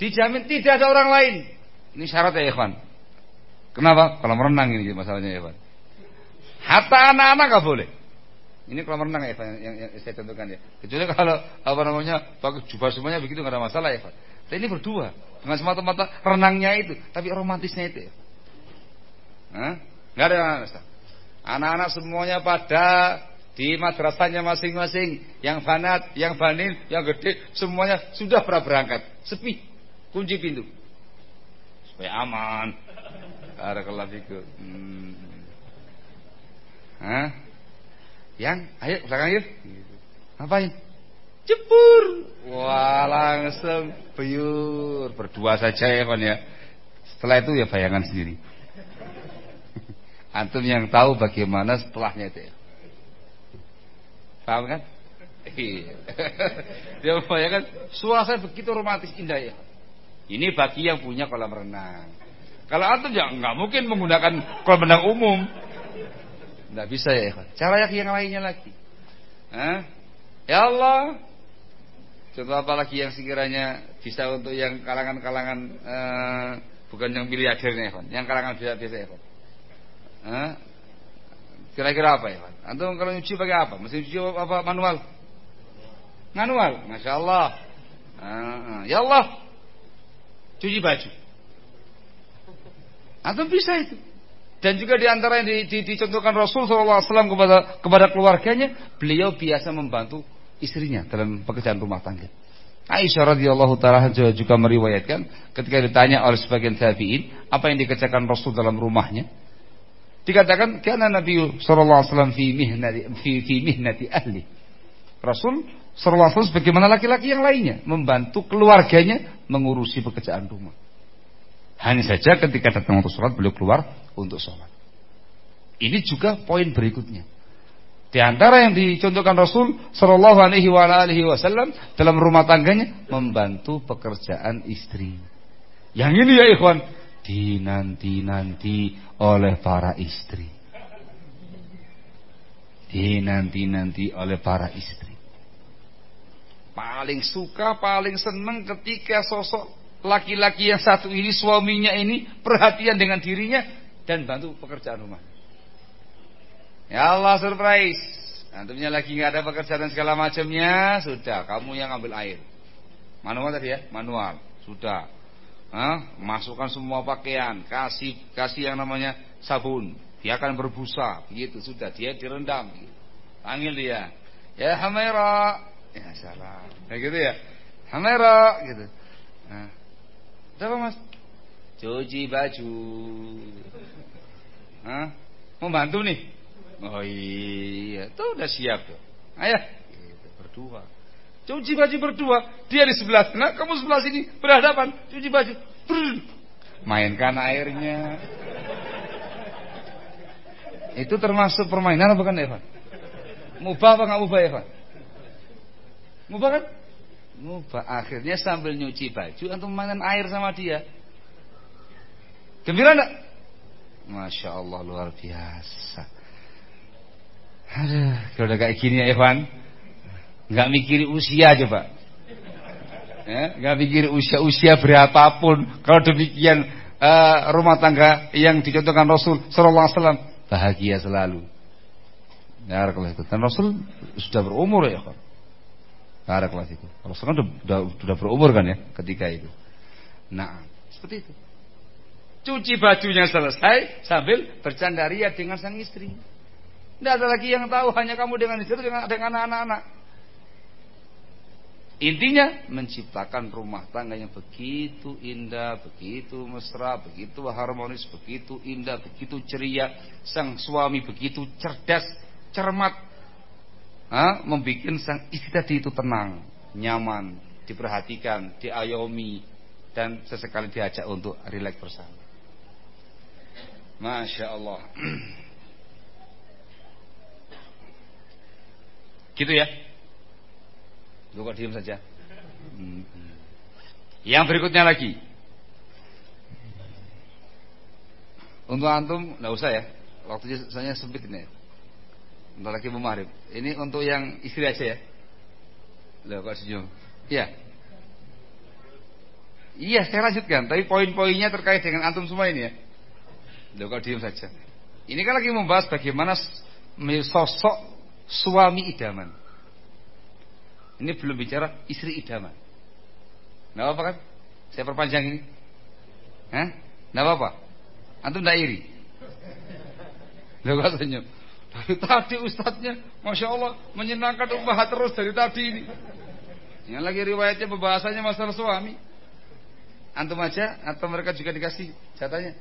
Dijamin tidak ada orang lain. Ini syarat ya ikhwan. Kenapa? Kolam renang ini masalahnya ya Pak. Hatta anak-anak gak boleh. Ini kolam renang ya Pak yang, yang saya tentukan ya. Kecuali kalau apa namanya pakai jubah semuanya begitu nggak ada masalah ya Pak. Tapi ini berdua dengan semata-mata renangnya itu, tapi romantisnya itu ya. Hah? Gak ada anak-anak. Anak-anak semuanya pada di madrasahnya masing-masing, yang fanat, yang banin, yang gede, semuanya sudah pernah berangkat, sepi, kunci pintu supaya aman. Barakallahu fikum. Hmm. Hah? Yang, ayo belakang yuk. Ngapain? Jebur. Wah, langsung buyur. Berdua saja ya, Pak ya. Setelah itu ya bayangan sendiri. Antum yang tahu bagaimana setelahnya itu ya. Paham kan? Iya. Dia bayangkan suasana begitu romantis indah ya. Ini bagi yang punya kolam renang. Kalau antum ya nggak mungkin menggunakan kolam renang umum. Nggak bisa ya. Cara yang lainnya lagi. Hah? Ya Allah. Contoh apa lagi yang sekiranya bisa untuk yang kalangan-kalangan uh, bukan yang miliardernya, Yang kalangan biasa-biasa ya, Kira-kira apa ya, Antum kalau nyuci pakai apa? Mesin cuci apa manual? Manual, masya Allah. Uh, ya Allah, cuci baju. Atau bisa itu. Dan juga di antara yang di, di, dicontohkan Rasul SAW kepada kepada keluarganya, beliau biasa membantu istrinya dalam pekerjaan rumah tangga. Aisyah radhiyallahu taala juga meriwayatkan ketika ditanya oleh sebagian tabi'in apa yang dikerjakan Rasul dalam rumahnya. Dikatakan karena Nabi sallallahu alaihi wasallam fi mihnati fi, fi mihnati ahli. Rasul sallallahu alaihi wasallam sebagaimana laki-laki yang lainnya membantu keluarganya mengurusi pekerjaan rumah. Hanya saja ketika datang untuk sholat beliau keluar untuk sholat. Ini juga poin berikutnya. Di antara yang dicontohkan Rasul Shallallahu Alaihi Wasallam dalam rumah tangganya membantu pekerjaan istri. Yang ini ya ikhwan dinanti-nanti oleh para istri. Dinanti-nanti oleh para istri. Paling suka, paling senang ketika sosok laki-laki yang satu ini suaminya ini perhatian dengan dirinya dan bantu pekerjaan rumah. Ya Allah surprise. Antumnya lagi nggak ada pekerjaan segala macamnya, sudah kamu yang ambil air. Manual tadi ya, manual. Sudah. Hah? Masukkan semua pakaian, kasih kasih yang namanya sabun. Dia akan berbusa, begitu sudah dia direndam. Panggil dia. Ya Hamera. Ya salah. Kayak gitu ya. Hamera gitu. Nah. Apa Mas? Cuci baju. Hah? Mau bantu nih? Oh iya, tuh udah siap tuh. Ayah, gitu, berdua. Cuci baju berdua, dia di sebelah sana, kamu sebelah sini, berhadapan, cuci baju. Brr. Mainkan airnya. Itu termasuk permainan apa kan Evan? Mubah apa nggak mubah Evan? Mubah kan? Akhirnya sambil nyuci baju untuk mainan air sama dia. Gembira enggak? Masya Allah luar biasa. Aduh, kalau udah kayak gini ya Evan, nggak mikir usia coba. Ya, nggak mikir usia-usia berapapun. Kalau demikian uh, rumah tangga yang dicontohkan Rasul Sallallahu Alaihi Wasallam bahagia selalu. Ya. Dan Rasul sudah berumur ya kan. Ya, kelas itu. Rasul kan sudah, sudah berumur kan ya ketika itu. Nah, seperti itu. Cuci bajunya selesai sambil bercandaria dengan sang istri. Tidak ada lagi yang tahu hanya kamu dengan istri dengan dengan anak-anak. Intinya menciptakan rumah tangga yang begitu indah, begitu mesra, begitu harmonis, begitu indah, begitu ceria. Sang suami begitu cerdas, cermat, ha? membuat sang istri tadi itu tenang, nyaman, diperhatikan, diayomi, dan sesekali diajak untuk rileks bersama. Masya Allah. Gitu ya? Lu kok diam saja? Hmm. Yang berikutnya lagi. Untuk antum nggak usah ya. Waktunya saya sempit ini. Untuk lagi mau Ini untuk yang istri aja ya. Loh kok senyum? Iya. Iya, saya lanjutkan. Tapi poin-poinnya terkait dengan antum semua ini ya. Loh kok diam saja? Ini kan lagi membahas bagaimana sosok suami idaman. Ini belum bicara istri idaman. Nggak apa-apa kan? Saya perpanjang ini. Hah? Nggak apa-apa. Antum tidak iri. Loh kok senyum? Dari tadi ustadznya, Masya Allah, menyenangkan umat terus dari tadi ini. Yang lagi riwayatnya pembahasannya masalah suami. Antum aja atau mereka juga dikasih jatahnya?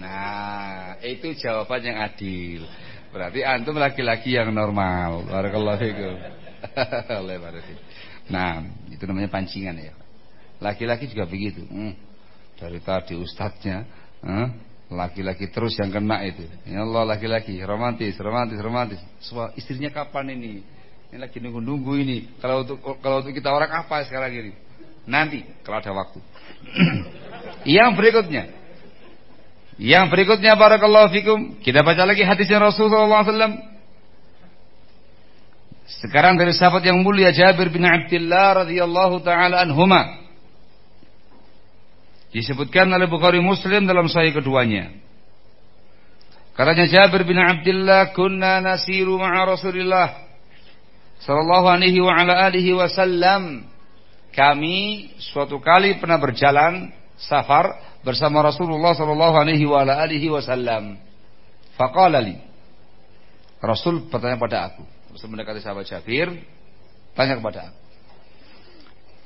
Nah, itu jawaban yang adil. Berarti antum laki-laki yang normal. Barakallahu fikum. Nah, itu namanya pancingan ya. Laki-laki juga begitu. Hmm. Dari tadi ustadznya, laki-laki terus yang kena itu. Ya Allah laki-laki romantis, romantis, romantis. Semua istrinya kapan ini? Ini lagi nunggu-nunggu ini. Kalau untuk kalau untuk kita orang apa sekarang ini? Nanti kalau ada waktu. yang berikutnya, yang berikutnya barakallahu fikum, kita baca lagi hadisnya Rasulullah SAW. Sekarang dari sahabat yang mulia Jabir bin Abdullah radhiyallahu taala anhuma. Disebutkan oleh Bukhari Muslim dalam sahih keduanya. Katanya Jabir bin Abdullah, "Kunna nasiru ma'a Rasulillah sallallahu alaihi wa ala alihi wasallam." Kami suatu kali pernah berjalan safar bersama Rasulullah sallallahu alaihi wasallam. Faqala li. Rasul bertanya pada aku. Rasul mendekati sahabat Jabir, tanya kepada aku.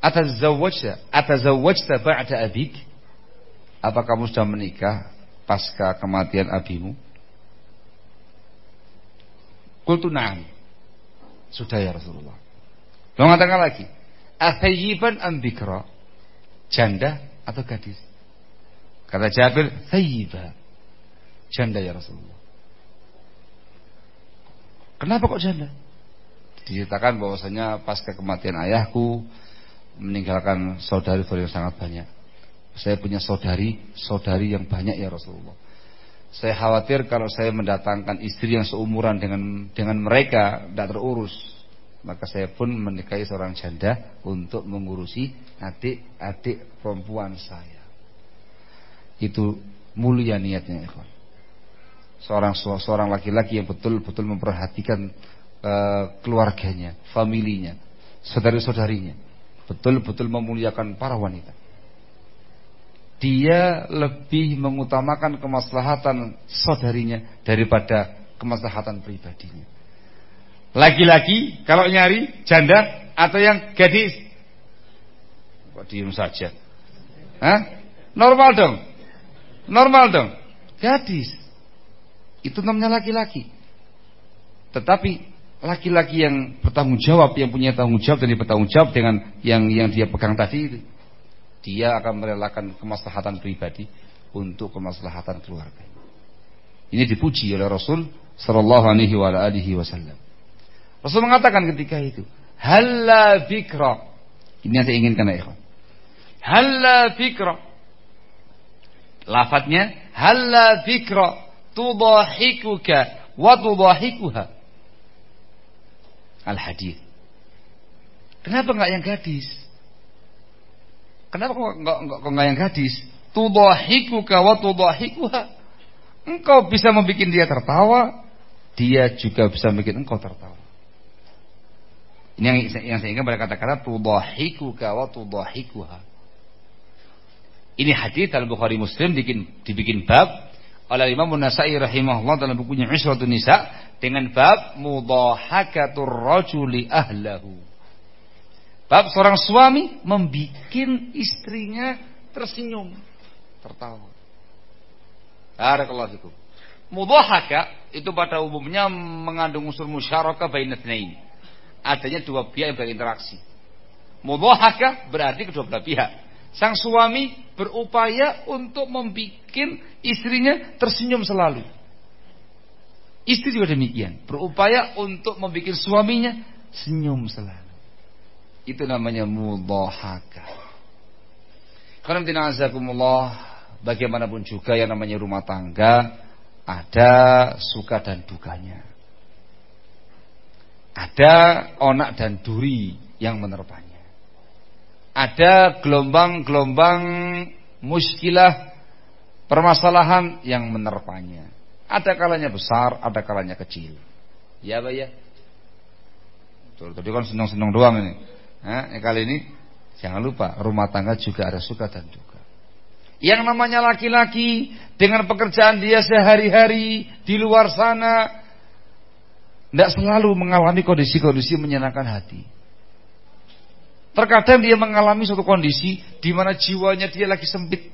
Atazawwajta atazawwajta ba'da abik? Apa kamu sudah menikah pasca kematian abimu? Qultu na'am. Sudah ya Rasulullah. Lalu mengatakan lagi, "Athayyiban am bikra?" Janda atau gadis? Kata Jabir, "Thayyiba." Janda ya Rasulullah. Kenapa kok janda? Diceritakan bahwasanya pasca kematian ayahku meninggalkan saudari-saudari yang sangat banyak. Saya punya saudari, saudari yang banyak ya Rasulullah. Saya khawatir kalau saya mendatangkan istri yang seumuran dengan dengan mereka tidak terurus. Maka saya pun menikahi seorang janda untuk mengurusi adik-adik perempuan saya. Itu mulia niatnya ikhwan. seorang seorang laki-laki yang betul-betul memperhatikan uh, keluarganya, familinya, saudari-saudarinya, betul-betul memuliakan para wanita. Dia lebih mengutamakan kemaslahatan saudarinya daripada kemaslahatan pribadinya. Laki-laki kalau nyari janda atau yang gadis? Kok diem saja? Hah? Normal dong. Normal dong. Gadis. Itu namanya laki-laki. Tetapi laki-laki yang bertanggung jawab, yang punya tanggung jawab dan bertanggung jawab dengan yang yang dia pegang tadi dia akan merelakan kemaslahatan pribadi untuk kemaslahatan keluarga. Ini dipuji oleh Rasul Sallallahu Alaihi Wasallam. Rasul mengatakan ketika itu, Halla fikra. Ini yang saya inginkan ya. Halla fikra. Lafadznya halla fikra tudahikuka wa tudahikuha. Al hadis. Kenapa enggak yang gadis? Kenapa kok enggak enggak, enggak yang gadis? Tudahikuka wa tudahikuha. Engkau bisa membuat dia tertawa, dia juga bisa membuat engkau tertawa. Ini yang, yang saya ingat pada kata-kata tudahikuka wa tudahikuha. Ini hadis dalam Bukhari Muslim dibikin, dibikin bab oleh Imam An-Nasa'i rahimahullah dalam bukunya Isratun Nisa dengan bab mudahakatur rajuli ahlahu. Bab seorang suami membikin istrinya tersenyum, tertawa. Barakallahu fikum. Mudahaka itu pada umumnya mengandung unsur musyarakah bainatnain adanya dua pihak yang berinteraksi. Mudhahaka berarti kedua belah pihak. Sang suami berupaya untuk membuat istrinya tersenyum selalu. Istri juga demikian, berupaya untuk membuat suaminya senyum selalu. Itu namanya mudhahaka. Karena bagaimanapun juga yang namanya rumah tangga ada suka dan dukanya. Ada onak dan duri yang menerpanya. Ada gelombang-gelombang muskilah permasalahan yang menerpanya. Ada kalanya besar, ada kalanya kecil. Ya, Pak ya. Tadi kan senang-senang doang ini. Nah, kali ini jangan lupa rumah tangga juga ada suka dan duka. Yang namanya laki-laki dengan pekerjaan dia sehari-hari di luar sana tidak selalu mengalami kondisi-kondisi menyenangkan hati. Terkadang dia mengalami suatu kondisi di mana jiwanya dia lagi sempit,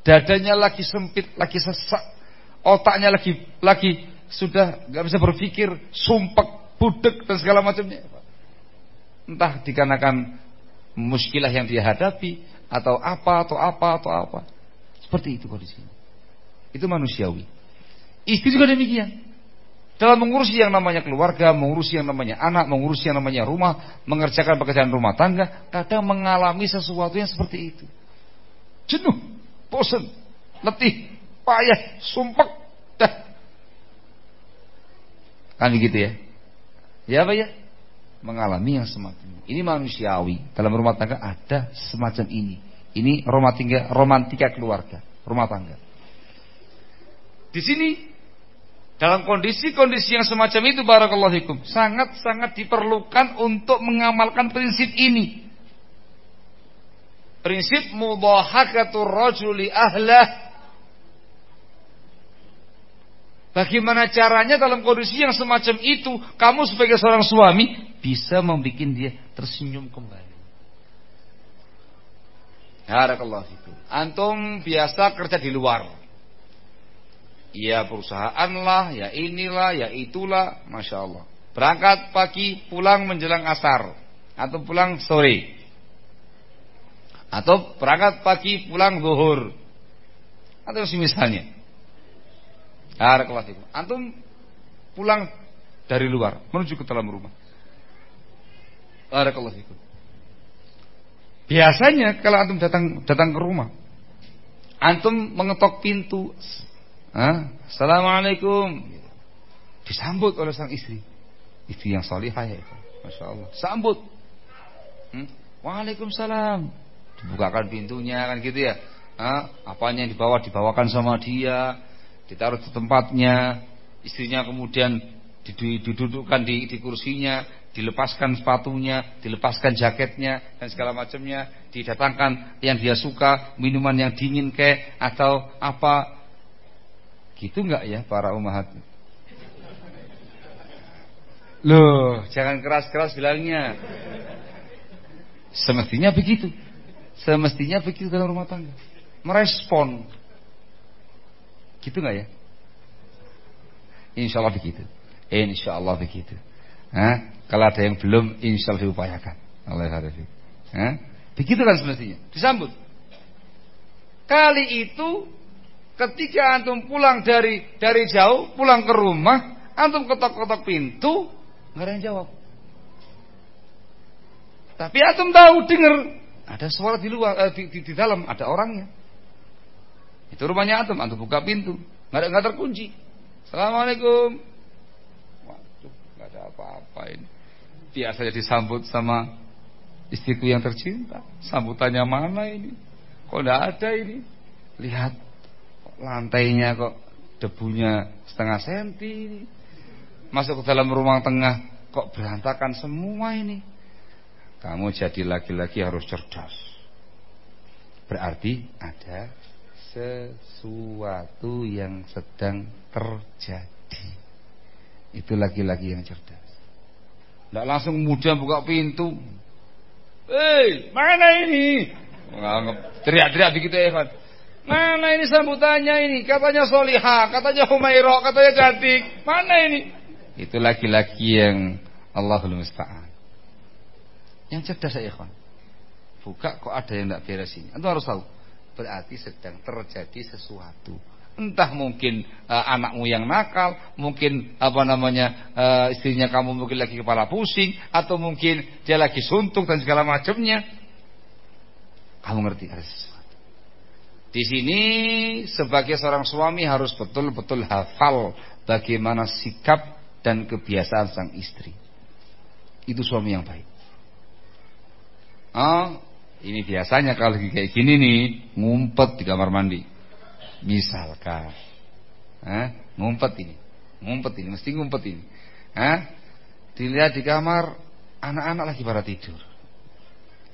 dadanya lagi sempit, lagi sesak, otaknya lagi lagi sudah nggak bisa berpikir, sumpek, budek dan segala macamnya. Entah dikarenakan muskilah yang dia hadapi atau apa atau apa atau apa. Seperti itu kondisinya. Itu manusiawi. Istri juga demikian. Dalam mengurusi yang namanya keluarga, mengurusi yang namanya anak, mengurusi yang namanya rumah, mengerjakan pekerjaan rumah tangga, kadang mengalami sesuatu yang seperti itu. Jenuh, bosan, letih, payah, sumpek, dah. Kan begitu ya? Ya apa ya? Mengalami yang semacam ini. Ini manusiawi. Dalam rumah tangga ada semacam ini. Ini romantika, romantika keluarga, rumah tangga. Di sini dalam kondisi-kondisi yang semacam itu barakallahu fikum, sangat-sangat diperlukan untuk mengamalkan prinsip ini. Prinsip mudahakatur rajuli ahlah. Bagaimana caranya dalam kondisi yang semacam itu kamu sebagai seorang suami bisa membuat dia tersenyum kembali. Barakallahu fikum. Antum biasa kerja di luar ya perusahaan lah, ya inilah, ya itulah, masya Allah. Berangkat pagi, pulang menjelang asar, atau pulang sore, atau berangkat pagi, pulang zuhur, atau misalnya. Barakallahu Antum pulang dari luar menuju ke dalam rumah. Barakallahu Biasanya kalau antum datang datang ke rumah, antum mengetok pintu? Assalamualaikum. Disambut oleh sang istri. Istri yang salihah ya. Masya Allah. Sambut. Hmm? Waalaikumsalam. Dibukakan pintunya kan gitu ya. Hah? Apanya yang dibawa dibawakan sama dia. Ditaruh di tempatnya, istrinya kemudian didudukkan di, di kursinya, dilepaskan sepatunya, dilepaskan jaketnya dan segala macamnya, didatangkan yang dia suka, minuman yang dingin kek atau apa. Gitu enggak ya para umahat? Loh, jangan keras-keras bilangnya. Semestinya begitu. Semestinya begitu dalam rumah tangga. Merespon. Gitu nggak ya? Insya Allah begitu. Insya Allah begitu. Hah? Kalau ada yang belum, insya Allah diupayakan. Allah Hah? Begitu kan semestinya. Disambut. Kali itu ketika antum pulang dari dari jauh, pulang ke rumah, antum ketok-ketok pintu, nggak ada yang jawab. Tapi antum tahu dengar ada suara di luar eh, di, di, di dalam ada orangnya. Itu rumahnya antum, antum buka pintu, nggak ada nggak terkunci. Assalamualaikum. Waduh, nggak ada apa-apa ini. Biasanya disambut sama istriku yang tercinta. Sambutannya mana ini? Kok nggak ada ini? Lihat lantainya kok debunya setengah senti ini. Masuk ke dalam ruang tengah kok berantakan semua ini. Kamu jadi laki-laki harus cerdas. Berarti ada sesuatu yang sedang terjadi. Itu laki-laki yang cerdas. Tidak langsung mudah buka pintu. Hei, mana ini? Teriak-teriak begitu Evan. Mana ini sambutannya ini? Katanya Soliha, katanya Humairah, katanya Gatik. Mana ini? Itu laki-laki yang Allahul Musta'an. Yang cerdas saya ikhwan. Buka kok ada yang tidak beres ini. Anda harus tahu. Berarti sedang terjadi sesuatu. Entah mungkin uh, anakmu yang nakal, mungkin apa namanya uh, istrinya kamu mungkin lagi kepala pusing, atau mungkin dia lagi suntuk dan segala macamnya. Kamu ngerti ada sesuatu. Di sini sebagai seorang suami harus betul-betul hafal bagaimana sikap dan kebiasaan sang istri. Itu suami yang baik. Oh, ini biasanya kalau kayak gini nih ngumpet di kamar mandi. Misalkan, Hah? ngumpet ini, ngumpet ini, mesti ngumpet ini. Hah? Dilihat di kamar anak-anak lagi pada tidur.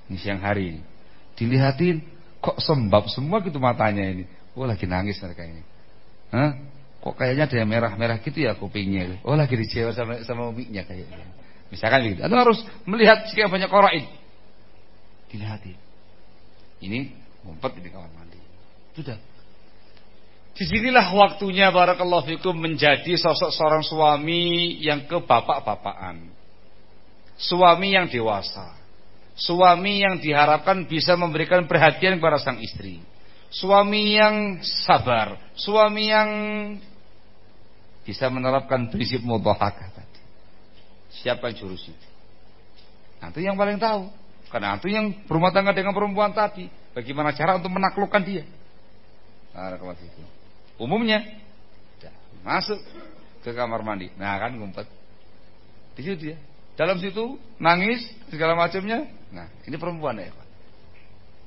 Ini siang hari ini. Dilihatin kok sembab semua gitu matanya ini. Oh lagi nangis mereka ini. Hah? Kok kayaknya ada yang merah-merah gitu ya kupingnya. Oh lagi dicewa sama sama umiknya kayaknya. Misalkan begitu. Atau harus melihat sekian banyak korain dilihatin. Ini ngumpet di kamar mandi. Sudah. Di sinilah waktunya barakallahu fikum menjadi sosok seorang suami yang kebapak-bapakan. Suami yang dewasa. Suami yang diharapkan bisa memberikan perhatian kepada sang istri. Suami yang sabar. Suami yang bisa menerapkan prinsip mudahakah tadi. Siapa yang jurusnya? Nanti yang paling tahu. Karena itu yang berumah tangga dengan perempuan tadi. Bagaimana cara untuk menaklukkan dia. Nah. Umumnya masuk ke kamar mandi. Nah kan ngumpet. Di situ dia. Dalam situ nangis segala macamnya. Nah ini perempuan ya.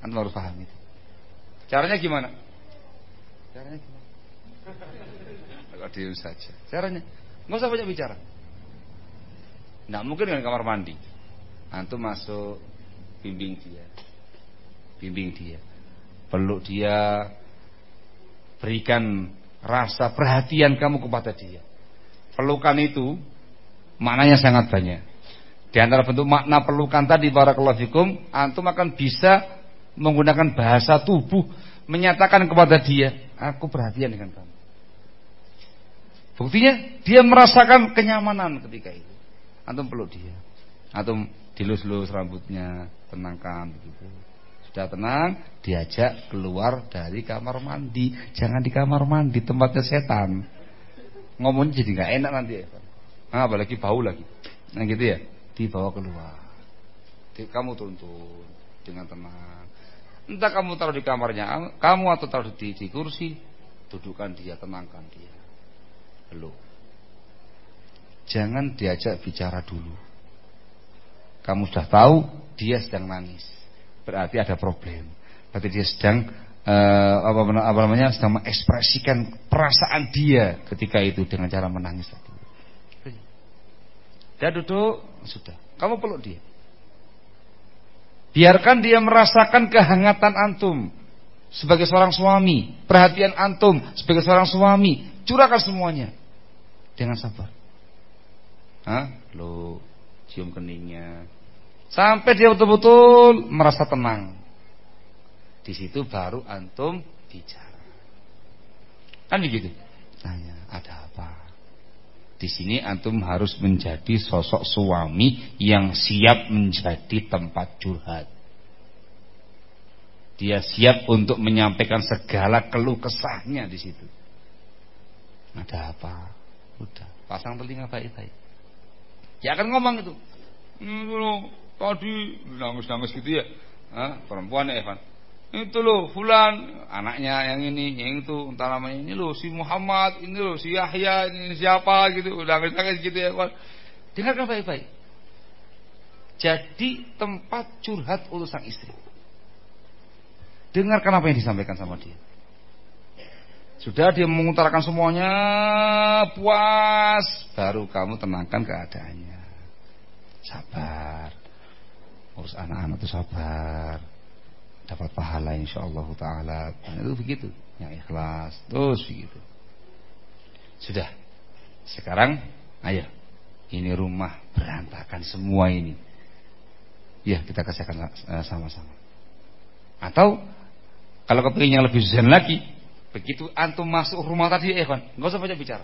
Anda harus paham itu. Caranya gimana? Caranya gimana? Agak diam saja. Caranya nggak usah banyak bicara. Nggak mungkin dengan kamar mandi. Antum masuk bimbing dia. Bimbing dia. Peluk dia. Berikan rasa perhatian kamu kepada dia. Pelukan itu maknanya sangat banyak. Di antara bentuk makna pelukan tadi para fikum antum akan bisa menggunakan bahasa tubuh menyatakan kepada dia aku perhatian dengan kamu. Buktinya dia merasakan kenyamanan ketika itu. Antum peluk dia. Antum dilus-lus rambutnya tenangkan begitu. Sudah tenang, diajak keluar dari kamar mandi. Jangan di kamar mandi, tempatnya setan. Ngomongnya jadi nggak enak nanti. Nah, apalagi bau lagi. Nah gitu ya, dibawa keluar. Kamu tuntun dengan tenang. Entah kamu taruh di kamarnya, kamu atau taruh di, di kursi, dudukkan dia, tenangkan dia. Belum. Jangan diajak bicara dulu. Kamu sudah tahu dia sedang nangis. Berarti ada problem. Berarti dia sedang uh, apa, apa namanya sedang mengekspresikan perasaan dia ketika itu dengan cara menangis tadi. Dia duduk, sudah. Kamu peluk dia. Biarkan dia merasakan kehangatan antum sebagai seorang suami, perhatian antum sebagai seorang suami, curahkan semuanya dengan sabar. Hah? Lo cium keningnya. Sampai dia betul-betul merasa tenang. Di situ baru antum bicara. Kan begitu? Tanya, ada apa? Di sini antum harus menjadi sosok suami yang siap menjadi tempat curhat. Dia siap untuk menyampaikan segala keluh kesahnya di situ. Ada apa? Udah, pasang telinga baik-baik. Ya akan ngomong itu. Hmm, tadi nangis-nangis gitu ya. Hah? Perempuan ya Evan. Itu loh fulan anaknya yang ini yang itu entah namanya. Ini loh si Muhammad ini loh si Yahya ini siapa gitu. Udah nangis gitu ya kawan dengarkan baik-baik. Jadi tempat curhat urusan istri. Dengarkan apa yang disampaikan sama dia. Sudah dia mengutarakan semuanya. Puas. Baru kamu tenangkan keadaannya. Sabar urus anak-anak itu sabar dapat pahala insyaallah taala. Itu begitu, yang ikhlas terus begitu. Sudah. Sekarang ayo. Ini rumah berantakan semua ini. Ya, kita kerjakan eh, sama-sama. Atau kalau kepingin yang lebih zen lagi, begitu antum masuk rumah tadi, eh kan, nggak usah banyak bicara.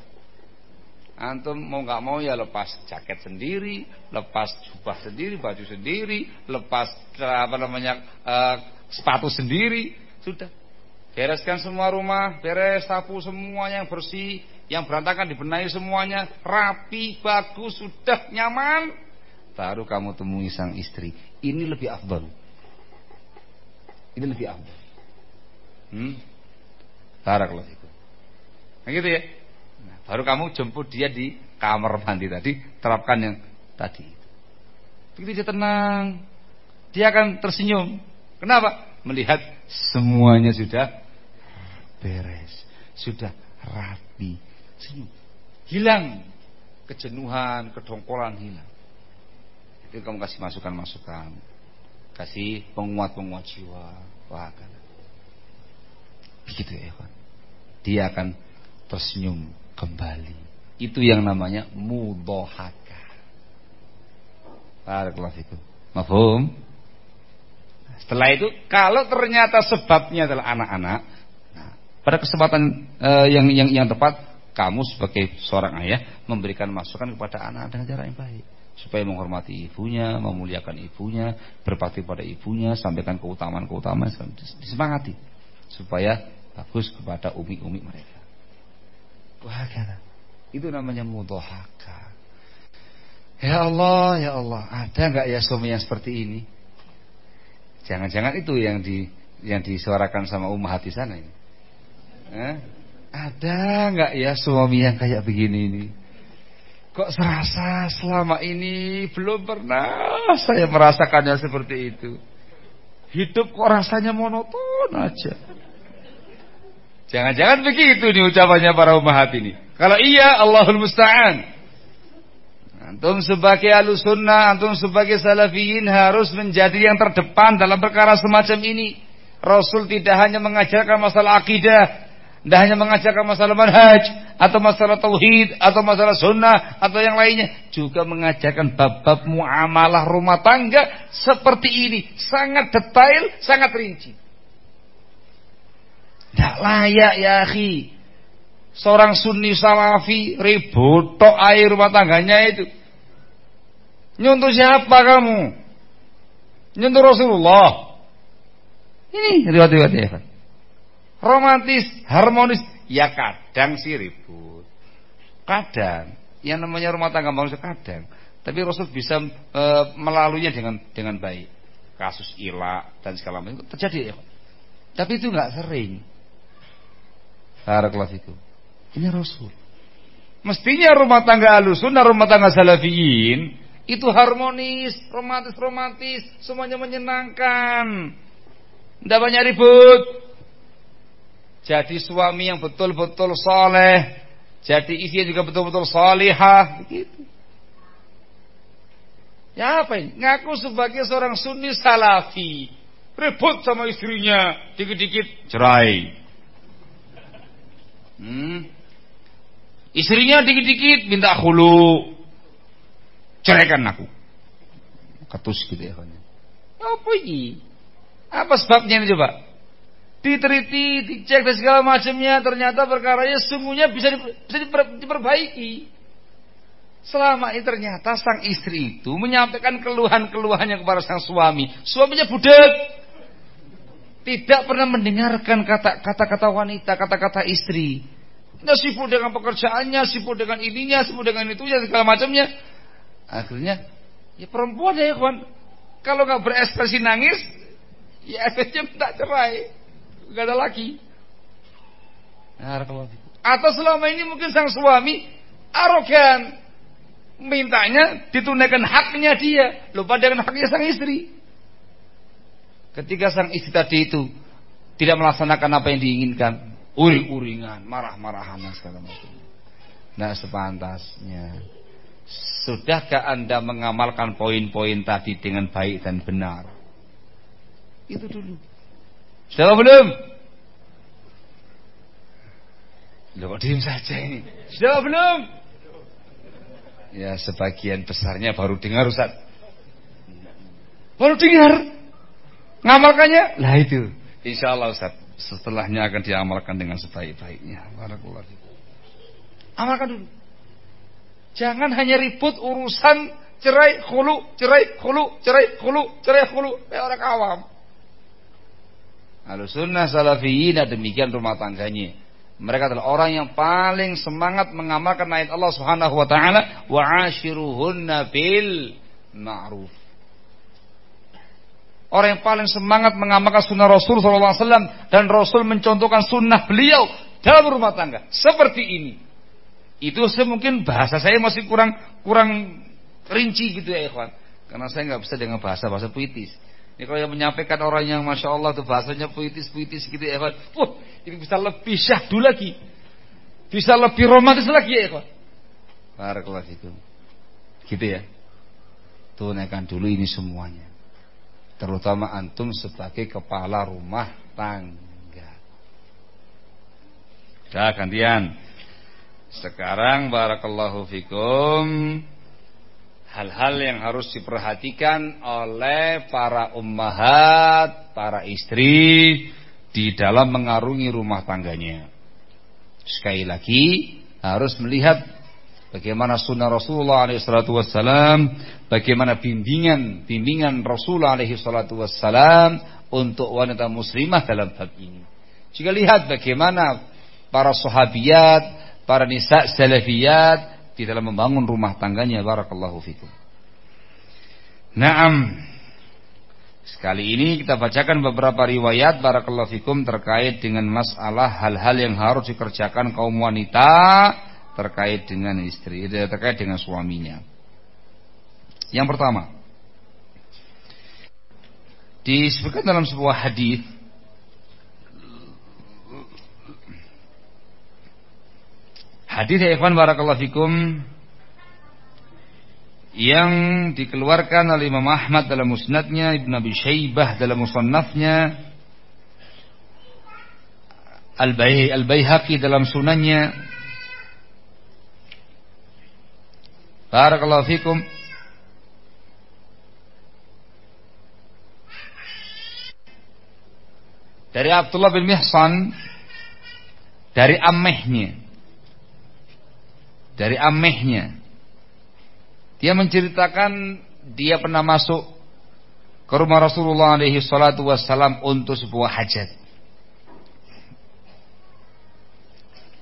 Antum mau nggak mau ya lepas jaket sendiri, lepas jubah sendiri, baju sendiri, lepas apa namanya uh, sepatu sendiri, sudah. Bereskan semua rumah, beres sapu semuanya yang bersih, yang berantakan dibenahi semuanya, rapi, bagus, sudah nyaman. Baru kamu temui sang istri. Ini lebih afdal. Ini lebih afdal. Hmm? Barakallahu fikum. Nah gitu ya. Baru kamu jemput dia di kamar mandi tadi, terapkan yang tadi. Begitu dia tenang, dia akan tersenyum. Kenapa? Melihat semuanya sudah beres, sudah rapi, senyum. Hilang kejenuhan, kedongkolan hilang. Itu kamu kasih masukan-masukan, kasih penguat-penguat jiwa, wah kan. Begitu ya, Pak. Dia akan tersenyum kembali. Itu yang namanya mudohaka. Barakallahu fikum. Mafhum? Setelah itu kalau ternyata sebabnya adalah anak-anak, nah, pada kesempatan uh, yang yang yang tepat kamu sebagai seorang ayah memberikan masukan kepada anak dengan cara yang baik supaya menghormati ibunya, memuliakan ibunya, berbakti pada ibunya, sampaikan keutamaan-keutamaan disemangati supaya bagus kepada umi-umi mereka. Wah, itu namanya mudhahaka. Ya Allah, ya Allah, ada nggak ya suami yang seperti ini? Jangan-jangan itu yang di yang disuarakan sama ummahat di sana ini. Eh? Ada nggak ya suami yang kayak begini ini? Kok serasa selama ini belum pernah saya merasakannya seperti itu. Hidup kok rasanya monoton aja. Jangan-jangan begitu nih ucapannya para ummahat ini. Kalau iya Allahul Musta'an. Antum sebagai alusunnah, antum sebagai salafiyin harus menjadi yang terdepan dalam perkara semacam ini. Rasul tidak hanya mengajarkan masalah akidah, tidak hanya mengajarkan masalah manhaj, atau masalah tauhid, atau masalah sunnah, atau yang lainnya. Juga mengajarkan bab-bab muamalah rumah tangga seperti ini. Sangat detail, sangat rinci. Tidak layak ya akhi seorang sunni salafi ribut tok air rumah tangganya itu. Nyuntuh siapa kamu? Nyuntuh Rasulullah. Ini riwayat-riwayat ya. Romantis, harmonis, ya kadang sih ribut. Kadang yang namanya rumah tangga manusia kadang. Tapi Rasul bisa e, melaluinya dengan dengan baik. Kasus ilah dan segala macam terjadi ya. Tapi itu nggak sering. Barakallahu itu. Ini Rasul. Mestinya rumah tangga alusunnah, rumah tangga salafiyin itu harmonis, romantis-romantis, semuanya menyenangkan. Tidak banyak ribut. jadi suami yang betul-betul soleh, jadi istri juga betul-betul solihah, begitu. Ya apa ini? Ngaku sebagai seorang sunni salafi, ribut sama istrinya, dikit-dikit cerai. Hmm. Istrinya dikit-dikit minta hulu, ceraikan aku. Ketus gitu ya. Apa ini? Apa sebabnya ini coba? diteliti, dicek dan segala macamnya, ternyata perkaranya sungguhnya bisa, bisa diper, diperbaiki. Selama ini ternyata sang istri itu menyampaikan keluhan-keluhannya kepada sang suami. Suaminya budak. Tidak pernah mendengarkan kata-kata wanita, kata-kata istri. Dia sibuk dengan pekerjaannya, sibuk dengan ininya, sibuk dengan itunya, segala macamnya. Akhirnya, ya perempuan ya kawan. Kalau nggak berekspresi nangis, ya efeknya minta cerai nggak ada lagi. Atau selama ini mungkin sang suami arogan, mintanya ditunaikan haknya dia, lupa dengan haknya sang istri. Ketika sang istri tadi itu tidak melaksanakan apa yang diinginkan, uring-uringan, marah-marahan dan segala macam. Nah sepantasnya Sudahkah anda mengamalkan poin-poin tadi dengan baik dan benar Itu dulu sudah belum? Loh kok diem saja ini? Sudah belum? Ya sebagian besarnya baru dengar Ustaz. Baru dengar. Ngamalkannya? Lah itu. Insya Allah Ustaz. Setelahnya akan diamalkan dengan sebaik-baiknya. Amalkan dulu. Jangan hanya ribut urusan cerai khulu, cerai khulu, cerai khulu, cerai khulu. Kayak orang awam. Al-Sunnah Salafiyin demikian rumah tangganya. Mereka adalah orang yang paling semangat mengamalkan ayat Allah Subhanahu wa taala wa ashiruhunna bil ma'ruf. Orang yang paling semangat mengamalkan sunnah Rasul SAW dan Rasul mencontohkan sunnah beliau dalam rumah tangga seperti ini. Itu saya mungkin bahasa saya masih kurang kurang rinci gitu ya ikhwan. Karena saya nggak bisa dengan bahasa bahasa puitis. Ini kalau yang menyampaikan orang yang masya Allah tuh bahasanya puitis-puitis gitu ya Wah, ini bisa lebih syahdu lagi, bisa lebih romantis lagi ya Ikhwan. Barakallahu itu, Gitu ya. Tunaikan dulu ini semuanya. Terutama antum sebagai kepala rumah tangga. Dah gantian. Sekarang barakallahu fikum hal-hal yang harus diperhatikan oleh para ummahat, para istri di dalam mengarungi rumah tangganya. Sekali lagi harus melihat bagaimana sunnah Rasulullah SAW, bagaimana bimbingan bimbingan Rasulullah SAW untuk wanita muslimah dalam bab ini. Jika lihat bagaimana para sahabiat, para nisa salafiyat di dalam membangun rumah tangganya barakallahu fikum. Naam. Sekali ini kita bacakan beberapa riwayat barakallahu fikum terkait dengan masalah hal-hal yang harus dikerjakan kaum wanita terkait dengan istri, eh, terkait dengan suaminya. Yang pertama, disebutkan dalam sebuah hadis Hadis ya ikhwan barakallahu fikum yang dikeluarkan oleh Imam Ahmad dalam musnadnya, Ibn Abi Syaibah dalam musannafnya, Al-Baihaqi dalam sunannya. Barakallahu fikum. Dari Abdullah bin Mihsan dari amehnya dari amehnya. Dia menceritakan dia pernah masuk ke rumah Rasulullah alaihi salatu wassalam untuk sebuah hajat.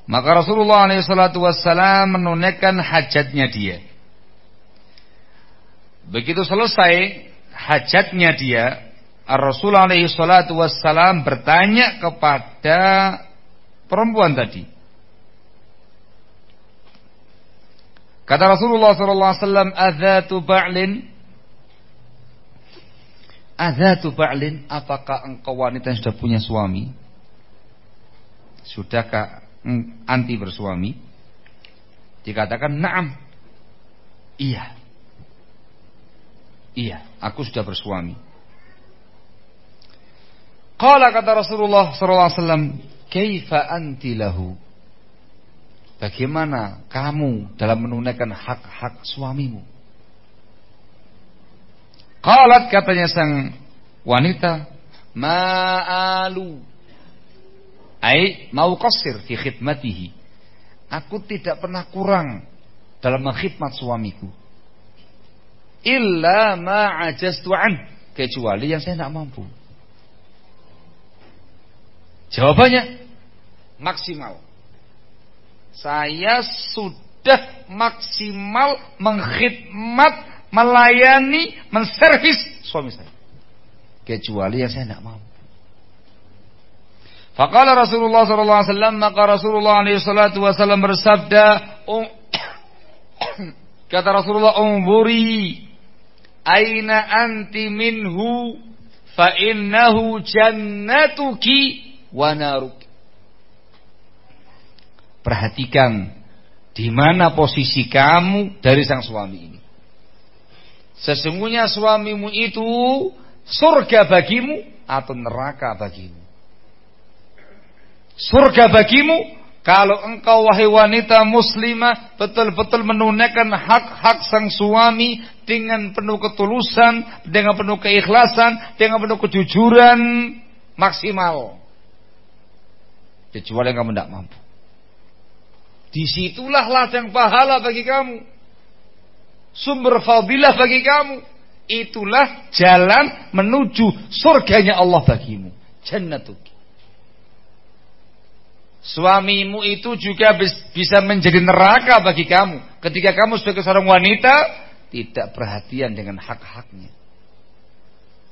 Maka Rasulullah alaihi salatu wassalam menunaikan hajatnya dia. Begitu selesai hajatnya dia, Rasulullah alaihi salatu wassalam bertanya kepada perempuan tadi. Kata Rasulullah SAW, Azatu ba'lin. Azatu ba'lin. Apakah engkau wanita yang sudah punya suami? Sudahkah anti bersuami? Dikatakan na'am. Iya. Iya, aku sudah bersuami. Qala kata Rasulullah wasallam, "Kaifa anti lahu?" Bagaimana kamu dalam menunaikan hak-hak suamimu? Qalat katanya sang wanita, "Ma'alu." Ai mau qasir fi khidmatihi. Aku tidak pernah kurang dalam mengkhidmat suamiku. Illa ma ajastu an, kecuali yang saya tidak mampu. Jawabannya maksimal. Saya sudah maksimal mengkhidmat, melayani, menservis suami saya. Kecuali yang saya tidak mampu. Faqala Rasulullah sallallahu alaihi wasallam maka Rasulullah alaihi salatu wasallam bersabda kata Rasulullah umburi aina anti minhu fa innahu jannatuki wa Perhatikan di mana posisi kamu dari sang suami ini. Sesungguhnya suamimu itu surga bagimu atau neraka bagimu. Surga bagimu kalau engkau wahai wanita muslimah betul-betul menunaikan hak-hak sang suami dengan penuh ketulusan, dengan penuh keikhlasan, dengan penuh kejujuran maksimal kecuali kamu tidak mampu. Di situlah ladang pahala bagi kamu. Sumber fadilah bagi kamu. Itulah jalan menuju surganya Allah bagimu. Jannatuk. Suamimu itu juga bisa menjadi neraka bagi kamu. Ketika kamu sebagai seorang wanita tidak perhatian dengan hak-haknya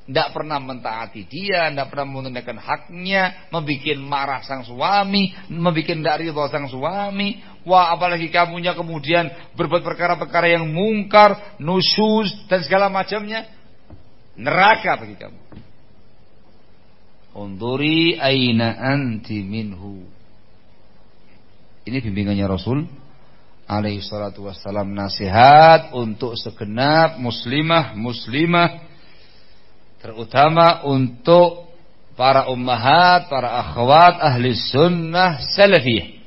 tidak pernah mentaati dia, tidak pernah menunaikan haknya, membuat marah sang suami, membuat tidak ridho sang suami. Wah, apalagi kamunya kemudian berbuat perkara-perkara yang mungkar, nusus dan segala macamnya. Neraka bagi kamu. Unduri aina anti minhu. Ini bimbingannya Rasul alaihi salatu wassalam nasihat untuk segenap muslimah muslimah terutama untuk para ummahat, para akhwat ahli sunnah salafiyah.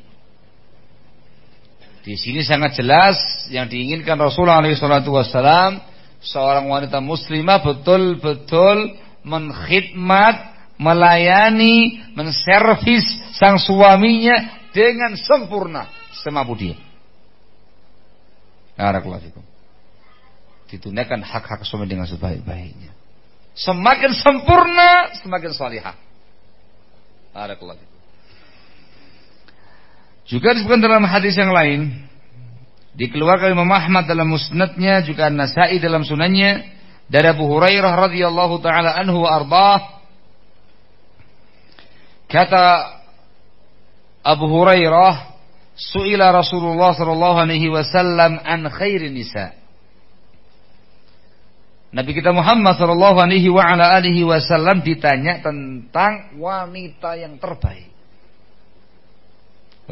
Di sini sangat jelas yang diinginkan Rasulullah SAW seorang wanita muslimah betul-betul menkhidmat, melayani, menservis sang suaminya dengan sempurna semampu dia. Barakallahu Ditunaikan hak-hak suami dengan sebaik-baiknya. Semakin sempurna, semakin salihah. Barakallahu Juga disebutkan dalam hadis yang lain dikeluarkan Imam Ahmad dalam musnadnya juga An-Nasa'i dalam sunannya dari Abu Hurairah radhiyallahu taala anhu wa kata Abu Hurairah suila Rasulullah sallallahu alaihi wasallam an khairin nisa' Nabi kita Muhammad Shallallahu Alaihi Wasallam ditanya tentang wanita yang terbaik.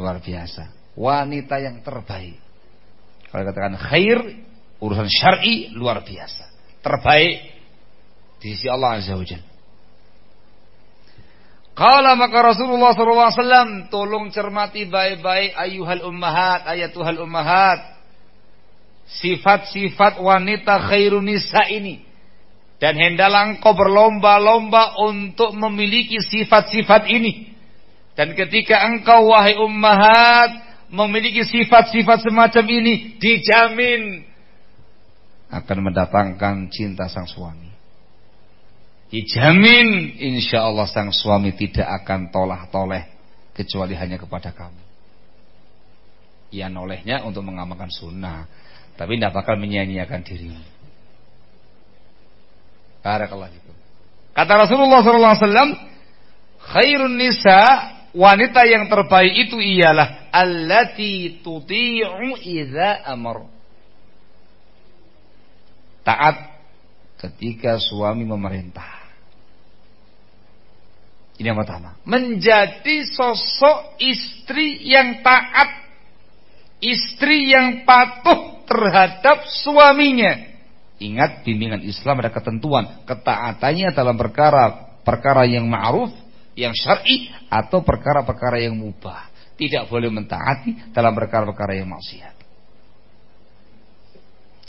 Luar biasa. Wanita yang terbaik. Kalau katakan khair, urusan syar'i luar biasa. Terbaik di sisi Allah Azza wa Jalla. Kala maka Rasulullah SAW tolong cermati baik-baik ayuhal ummahat, ayatuhal ummahat. Sifat-sifat wanita khairun nisa ini. Dan hendaklah engkau berlomba-lomba untuk memiliki sifat-sifat ini. Dan ketika engkau wahai ummahat memiliki sifat-sifat semacam ini dijamin akan mendatangkan cinta sang suami dijamin insya Allah sang suami tidak akan tolah-toleh kecuali hanya kepada kamu ia nolehnya untuk mengamalkan sunnah tapi tidak bakal menyia-nyiakan dirimu. Barakallahu fikum. Kata Rasulullah SAW, khairun nisa wanita yang terbaik itu ialah allati tuti'u idza amar. Taat ketika suami memerintah. Ini yang pertama. Menjadi sosok istri yang taat. Istri yang patuh terhadap suaminya. Ingat bimbingan Islam ada ketentuan. Ketaatannya dalam perkara perkara yang ma'ruf, yang syar'i atau perkara-perkara yang mubah. Tidak boleh mentaati dalam perkara-perkara yang maksiat.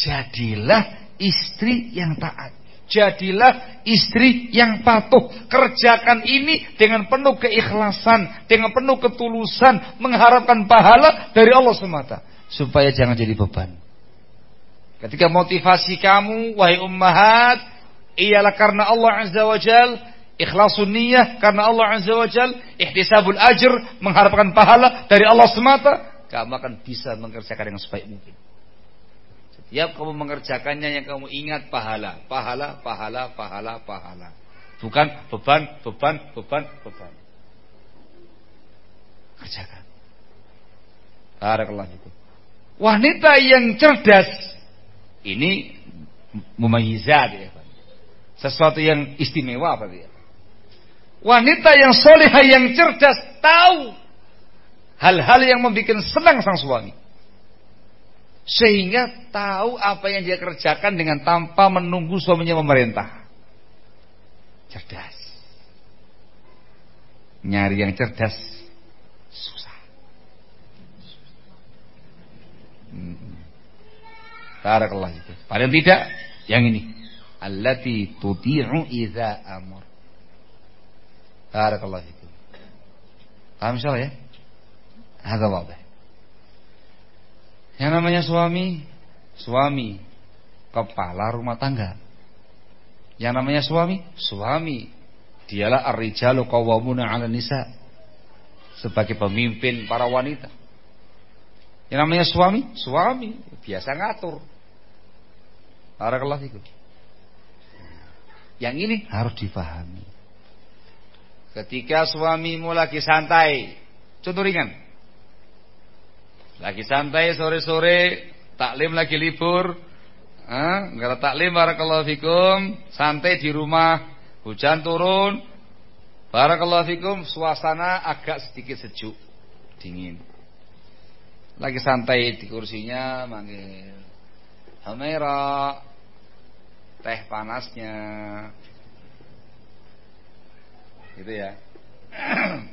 Jadilah istri yang taat. Jadilah istri yang patuh. Kerjakan ini dengan penuh keikhlasan, dengan penuh ketulusan, mengharapkan pahala dari Allah semata, supaya jangan jadi beban. Ketika motivasi kamu, wahai ummahat, ialah karena Allah Azza wa Jal, ikhlasun niyah karena Allah Azza wa Jal, ihtisabul ajr, mengharapkan pahala dari Allah semata, kamu akan bisa mengerjakan dengan sebaik mungkin. Setiap kamu mengerjakannya yang kamu ingat pahala, pahala, pahala, pahala, pahala. Bukan beban, beban, beban, beban. Kerjakan. Barakallah itu. Wanita yang cerdas ini mumayizat ya Sesuatu yang istimewa apa ya. Wanita yang solehah yang cerdas tahu hal-hal yang membuat senang sang suami. Sehingga tahu apa yang dia kerjakan dengan tanpa menunggu suaminya memerintah. Cerdas. Nyari yang cerdas susah. Hmm. Itu. Paling tidak yang ini. Allati tuti'u idza amur. Barakallah itu. Paham insyaallah ya? Hadza wadih. Yang namanya suami, suami kepala rumah tangga. Yang namanya suami, suami dialah ar-rijalu qawwamuna 'ala nisa sebagai pemimpin para wanita. Yang namanya suami, suami biasa ngatur. Barakallahu fikum. Yang ini harus difahami. Ketika suamimu lagi santai, contoh ringan, lagi santai sore-sore, taklim lagi libur. Enggak taklim barakallahu fikum, santai di rumah, hujan turun. Barakallahu fikum, suasana agak sedikit sejuk, dingin. Lagi santai di kursinya manggil Hamera teh panasnya. Gitu ya.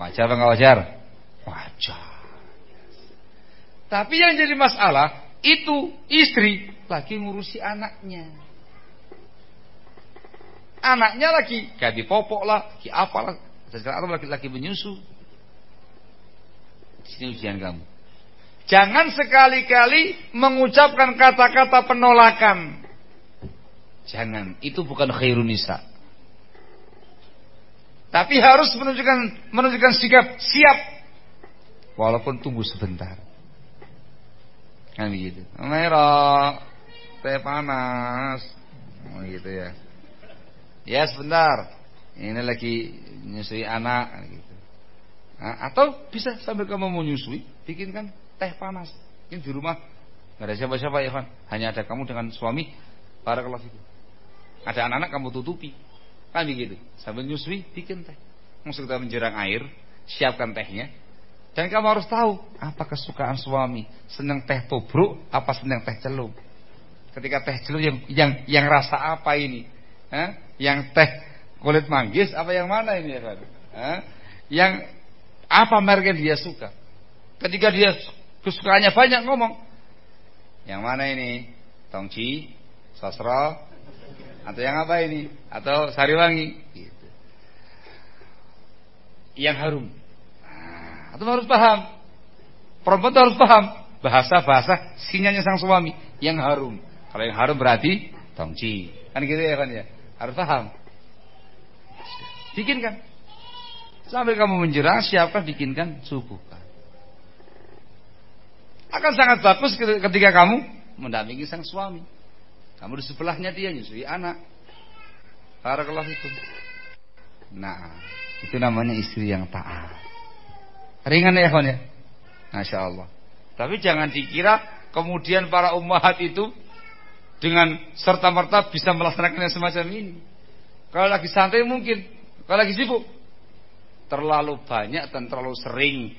wajar apa enggak wajar? Wajar. Tapi yang jadi masalah itu istri lagi ngurusi anaknya. Anaknya lagi ganti popok lah, lagi apalah, atau lagi lagi menyusu. Sini ujian kamu. Jangan sekali-kali mengucapkan kata-kata penolakan. Jangan, itu bukan khairun nisa. Tapi harus menunjukkan menunjukkan sikap siap walaupun tunggu sebentar. Kan begitu. Merah, teh panas. Oh gitu ya. Ya sebentar. Ini lagi nyusui anak gitu. Nah, atau bisa sambil kamu mau nyusui, bikinkan teh panas. Ini di rumah nggak ada siapa-siapa ya, Van. Hanya ada kamu dengan suami. Para kelas itu. Ada anak-anak kamu tutupi. Kan begitu. Sambil nyusui, bikin teh. Maksud kita menjerang air, siapkan tehnya. Dan kamu harus tahu apa kesukaan suami. Senang teh tobruk apa senang teh celup. Ketika teh celup yang yang yang rasa apa ini? Yang teh kulit manggis apa yang mana ini ya kan? Yang apa merek yang dia suka? Ketika dia kesukaannya banyak ngomong. Yang mana ini? Tongci, sastra, atau yang apa ini? Atau sariwangi? Gitu. Yang harum atau harus paham. Perempuan harus paham bahasa-bahasa sinyalnya sang suami yang harum. Kalau yang harum berarti tongci. Kan gitu ya kan ya. Harus paham. Bikinkan. Sambil kamu menjerah, siapkan bikinkan, suguhkan. Akan sangat bagus ketika kamu mendampingi sang suami. Kamu di sebelahnya dia nyusui anak. Barakallahu itu. Nah, itu namanya istri yang taat. Ringan ya kawan ya. Masya Allah. Tapi jangan dikira kemudian para ummahat itu dengan serta merta bisa melaksanakan yang semacam ini. Kalau lagi santai mungkin Kalau lagi sibuk. Terlalu banyak dan terlalu sering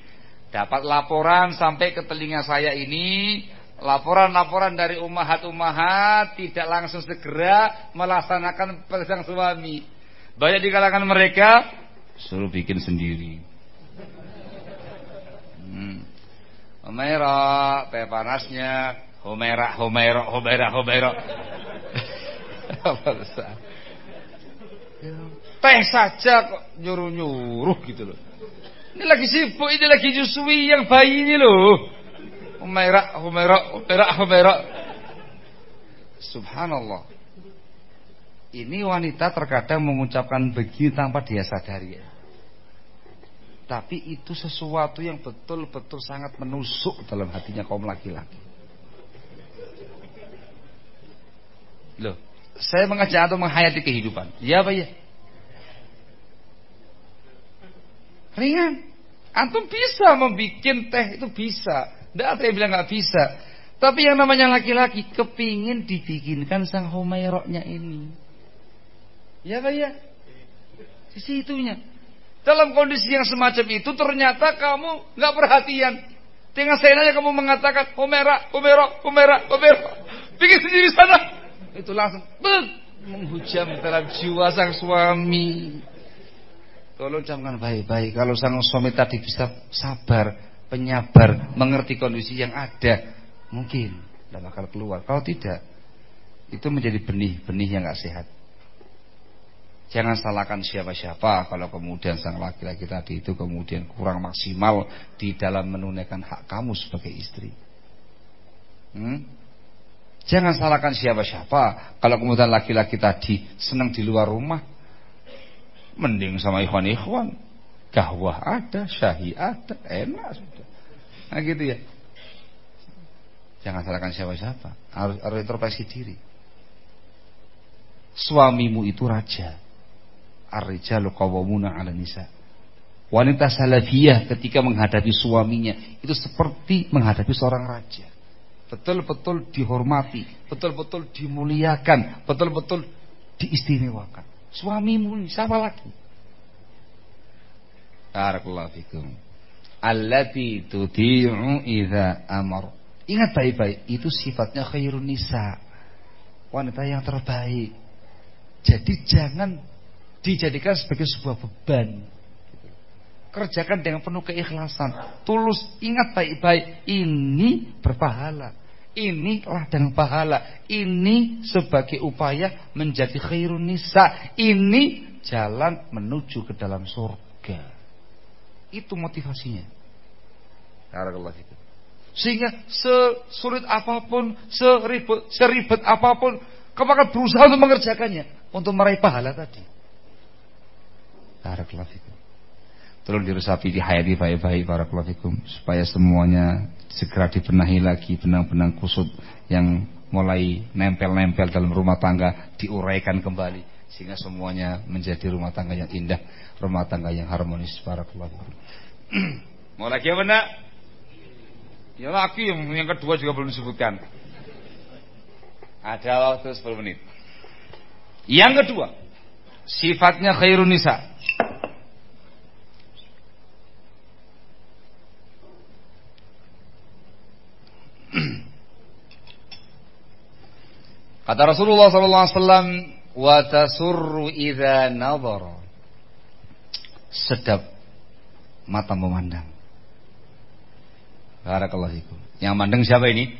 dapat laporan sampai ke telinga saya ini laporan-laporan dari umahat-umahat tidak langsung segera melaksanakan pesan suami. Banyak di kalangan mereka suruh bikin sendiri. Hmm. Homera, teh panasnya, Homera, Homera, Homera, Homera. teh saja kok nyuruh-nyuruh gitu loh. Ini lagi sibuk, ini lagi jusui yang bayi ini loh. Humaira, Humaira, Humaira, Humaira. Subhanallah. Ini wanita terkadang mengucapkan begini tanpa dia sadari ya. Tapi itu sesuatu yang betul-betul sangat menusuk dalam hatinya kaum laki-laki. Loh, saya mengajak atau menghayati kehidupan. Ya apa ya? Ringan. Antum bisa membuat teh itu bisa. Tidak ada yang bilang nggak bisa. Tapi yang namanya laki-laki kepingin dibikinkan sang Humairoknya ini. Ya Pak ya? Sisi itunya. Dalam kondisi yang semacam itu ternyata kamu nggak perhatian. Dengan saya kamu mengatakan Homera, Homera, Homera, Homera. Bikin sendiri sana. Itu langsung menghujam dalam jiwa sang suami. Tolong camkan baik-baik. Kalau sang suami tadi bisa sabar, penyabar, mengerti kondisi yang ada, mungkin tidak bakal keluar. Kalau tidak, itu menjadi benih-benih yang gak sehat. Jangan salahkan siapa-siapa kalau kemudian sang laki-laki tadi itu kemudian kurang maksimal di dalam menunaikan hak kamu sebagai istri. Hmm? Jangan salahkan siapa-siapa kalau kemudian laki-laki tadi senang di luar rumah Mending sama ikhwan-ikhwan. Gahwah ada, syahi ada, enak sudah. Nah gitu ya. Jangan salahkan siapa-siapa. Harus, harus introspeksi diri. Suamimu itu raja. Ar-rijalu qawwamuna 'ala nisa. Wanita salafiyah ketika menghadapi suaminya itu seperti menghadapi seorang raja. Betul-betul dihormati, betul-betul dimuliakan, betul-betul diistimewakan. Suamimu siapa lagi? Barakallahu fikum. Allati tudi'u idza amar. Ingat baik-baik, itu sifatnya khairun nisa. Wanita yang terbaik. Jadi jangan dijadikan sebagai sebuah beban. Kerjakan dengan penuh keikhlasan. Tulus, ingat baik-baik, ini berpahala. Ini ladang pahala. Ini sebagai upaya menjadi khairun nisa. Ini jalan menuju ke dalam surga. Itu motivasinya. Sehingga sesulit apa pun, seribet, seribet apa pun, kamu akan berusaha untuk mengerjakannya. Untuk meraih pahala tadi. Barakallahu Tolong diresapi, dihayati baik-baik para fikum supaya semuanya segera dibenahi lagi benang-benang kusut yang mulai nempel-nempel dalam rumah tangga diuraikan kembali sehingga semuanya menjadi rumah tangga yang indah, rumah tangga yang harmonis para fikum. Mau lagi apa enggak? Ya lagi yang, yang kedua juga belum disebutkan. Ada waktu 10 menit. Yang kedua, sifatnya khairun nisa. Kata Rasulullah SAW, wa tasurru idza nadhara. Sedap mata memandang. Barakallahu. Yang mandang siapa ini?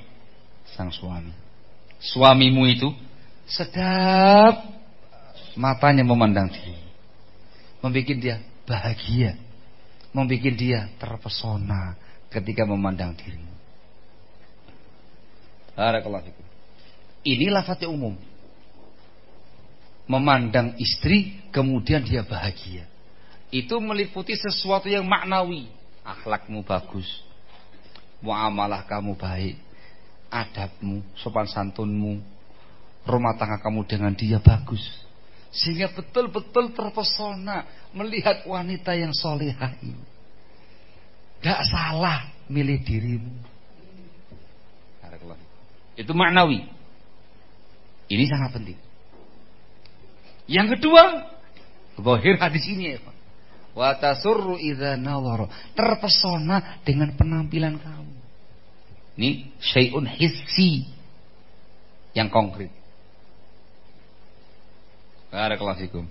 Sang suami. Suamimu itu sedap matanya memandang dia. Membikin dia bahagia. Membikin dia terpesona ketika memandang dirimu. Barakallahu fikum. Ini lafadznya umum. Memandang istri kemudian dia bahagia. Itu meliputi sesuatu yang maknawi. Akhlakmu bagus. Muamalah kamu baik. Adabmu, sopan santunmu. Rumah tangga kamu dengan dia bagus. Sehingga betul-betul terpesona melihat wanita yang solehah ini. Gak salah milih dirimu. Itu maknawi. Ini sangat penting. Yang kedua, Zahir hadis ini ya Pak. Wa idza nawara. Terpesona dengan penampilan kamu. Ini syai'un hissi yang konkret. Barakallahu.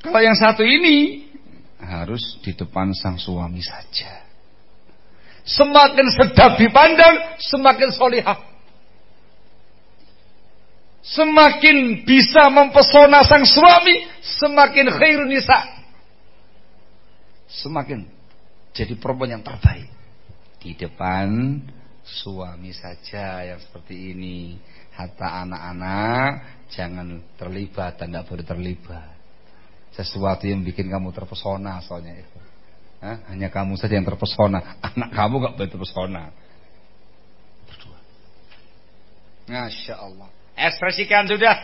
Kalau yang satu ini harus di depan sang suami saja. Semakin sedap dipandang, semakin solihah. Semakin bisa mempesona sang suami, semakin khairun nisa. Semakin jadi perempuan yang terbaik. Di depan suami saja yang seperti ini. Hatta anak-anak jangan terlibat dan tidak boleh terlibat. Sesuatu yang bikin kamu terpesona soalnya itu. Hanya kamu saja yang terpesona. Anak kamu gak boleh terpesona. Berdua. Masya Allah. Ekspresikan sudah.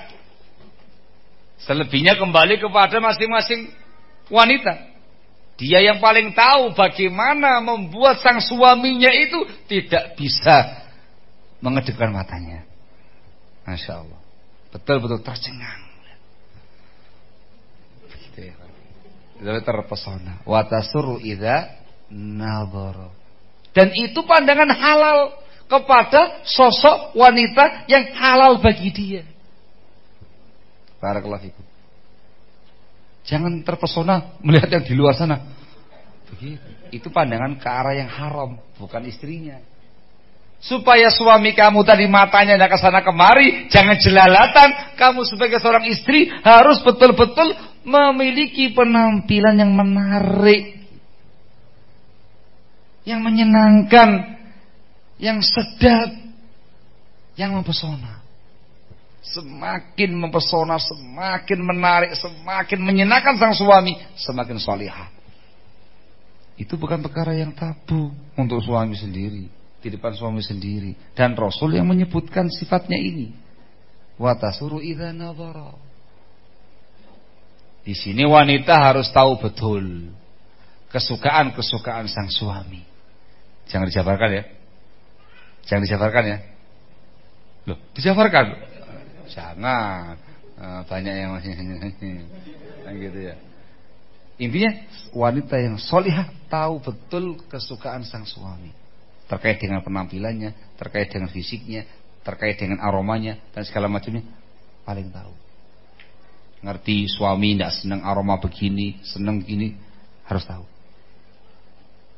Selebihnya kembali kepada masing-masing wanita. Dia yang paling tahu bagaimana membuat sang suaminya itu tidak bisa mengedipkan matanya. Masya Allah. Betul-betul tercengang. Ya terpesona. Dan itu pandangan halal kepada sosok wanita yang halal bagi dia. Barakallahu fikum. Jangan terpesona melihat yang di luar sana. Begitu. Itu pandangan ke arah yang haram, bukan istrinya. Supaya suami kamu tadi matanya tidak ke sana kemari, jangan jelalatan. Kamu sebagai seorang istri harus betul-betul memiliki penampilan yang menarik, yang menyenangkan, yang sedap, yang mempesona. Semakin mempesona, semakin menarik, semakin menyenangkan sang suami, semakin solihah. Itu bukan perkara yang tabu untuk suami sendiri, di depan suami sendiri. Dan Rasul yang menyebutkan sifatnya ini. Watasuru idha nadhara. Di sini wanita harus tahu betul kesukaan-kesukaan sang suami. Jangan dijabarkan ya. Jangan dijabarkan ya. Loh, dijabarkan. Jangan. Eh, banyak yang masih gitu ya. Intinya wanita yang solihah tahu betul kesukaan sang suami terkait dengan penampilannya, terkait dengan fisiknya, terkait dengan aromanya dan segala macamnya paling tahu ngerti suami tidak senang aroma begini, senang gini, harus tahu.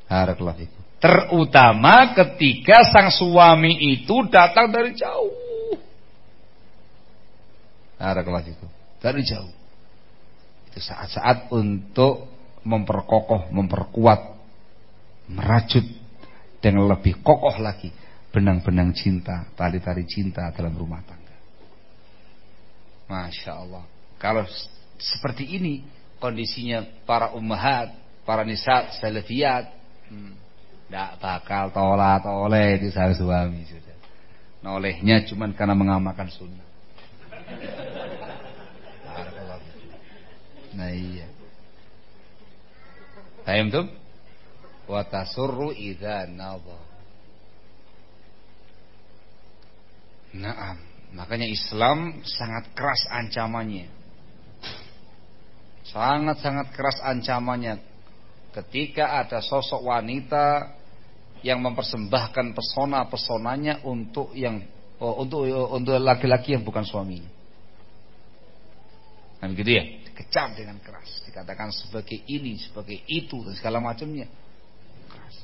Barakallahu itu. Terutama ketika sang suami itu datang dari jauh. Barakallahu itu. Dari jauh. Itu saat-saat untuk memperkokoh, memperkuat, merajut dengan lebih kokoh lagi benang-benang cinta, tali-tali cinta dalam rumah tangga. Masya Allah. Kalau seperti ini kondisinya para ummahat, para nisa salafiyat, hmm, bakal tolak oleh itu sang suami sudah. Nolehnya cuma karena mengamalkan sunnah. Nah iya. Paham tuh? Wa tasurru idza nadhar. Naam. Makanya Islam sangat keras ancamannya. Sangat-sangat keras ancamannya ketika ada sosok wanita yang mempersembahkan pesona-pesonanya untuk yang oh, untuk untuk laki-laki yang bukan suaminya. Kan gitu ya? Dikecam dengan keras, dikatakan sebagai ini, sebagai itu dan segala macamnya. Keras.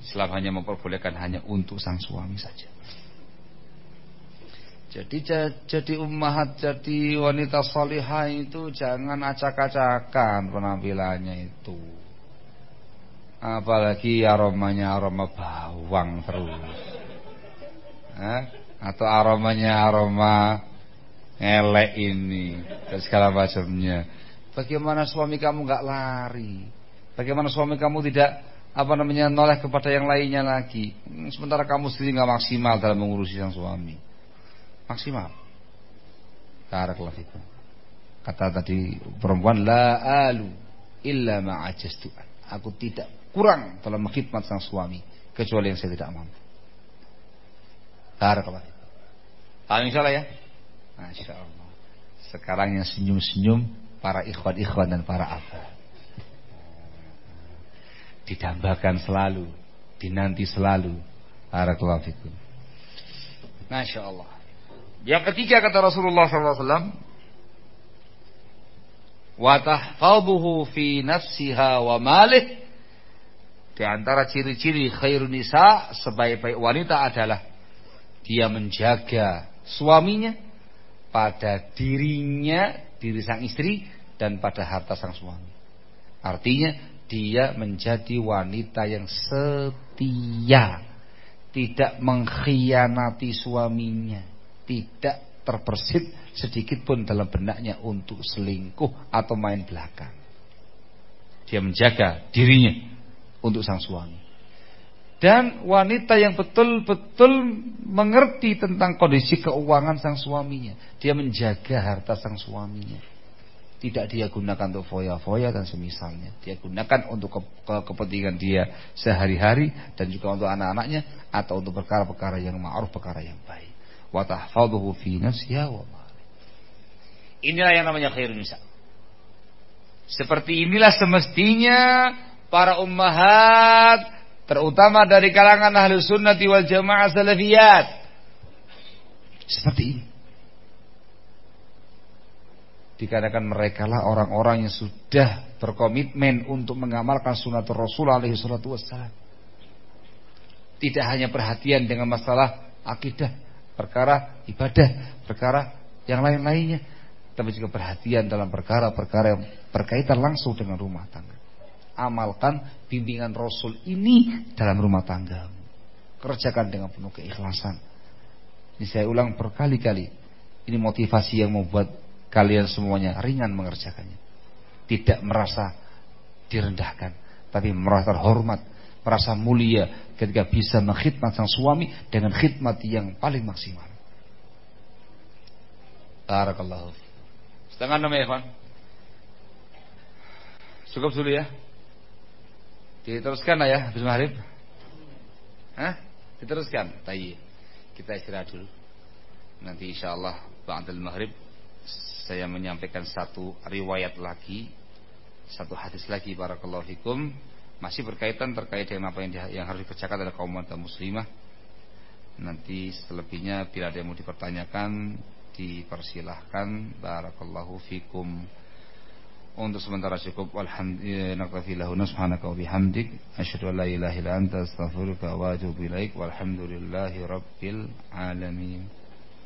Islam hanya memperbolehkan hanya untuk sang suami saja. Jadi jadi ummahat jadi wanita solihah itu jangan acak-acakan penampilannya itu. Apalagi aromanya aroma bawang terus. Eh? Atau aromanya aroma elek ini dan segala macamnya. Bagaimana suami kamu nggak lari? Bagaimana suami kamu tidak apa namanya noleh kepada yang lainnya lagi? Sementara kamu sendiri nggak maksimal dalam mengurusi sang suami maksimal. Barakallahu fikum. Kata tadi perempuan la alu illa ma'ajastu. Aku tidak kurang dalam mengkhidmat sang suami kecuali yang saya tidak mampu. Barakallahu fikum. Paham insyaallah ya? Masya. Sekarang yang senyum-senyum para ikhwan-ikhwan dan para abah. Didambakan selalu, dinanti selalu. Barakallahu fikum. Masya Allah. Yang ketiga kata Rasulullah SAW, wa tahfaduhu fi nafsiha wa malih. Di antara ciri-ciri khairun nisa sebaik-baik wanita adalah dia menjaga suaminya pada dirinya, diri sang istri dan pada harta sang suami. Artinya dia menjadi wanita yang setia, tidak mengkhianati suaminya, tidak terbersit sedikit pun dalam benaknya untuk selingkuh atau main belakang. Dia menjaga dirinya untuk sang suami. Dan wanita yang betul-betul mengerti tentang kondisi keuangan sang suaminya. Dia menjaga harta sang suaminya. Tidak dia gunakan untuk foya-foya dan semisalnya. Dia gunakan untuk ke ke kepentingan dia sehari-hari dan juga untuk anak-anaknya atau untuk perkara-perkara yang ma'ruf, perkara yang baik. Wa fi nafsiha wa Inilah yang namanya khairun nisa. Seperti inilah semestinya para ummahat terutama dari kalangan ahlu sunnati wal jamaah salafiyat. Seperti ini. Dikarenakan mereka lah orang-orang yang sudah berkomitmen untuk mengamalkan sunnah Rasul alaihi salatu wassalam. Tidak hanya perhatian dengan masalah akidah, perkara ibadah, perkara yang lain-lainnya, tapi juga perhatian dalam perkara-perkara yang berkaitan langsung dengan rumah tangga. Amalkan bimbingan Rasul ini dalam rumah tangga. Kerjakan dengan penuh keikhlasan. Ini saya ulang berkali-kali. Ini motivasi yang membuat kalian semuanya ringan mengerjakannya. Tidak merasa direndahkan, tapi merasa hormat, merasa mulia ketika bisa mengkhidmat sang suami dengan khidmat yang paling maksimal. Barakallahu Setengah enam ya. Cukup dulu ya. Diteruskan lah ya, habis. Hah? Diteruskan. Tayi. Kita istirahat dulu. Nanti insya Allah ba'dal maghrib saya menyampaikan satu riwayat lagi, satu hadis lagi barakallahu fikum masih berkaitan terkait dengan apa yang, yang harus dikerjakan oleh kaum wanita muslimah. Nanti selebihnya bila ada yang mau dipertanyakan dipersilahkan barakallahu fikum untuk sementara cukup walhamdulillah subhanaka wa bihamdik asyhadu an la ilaha illa anta astaghfiruka wa atubu ilaik walhamdulillahi rabbil alamin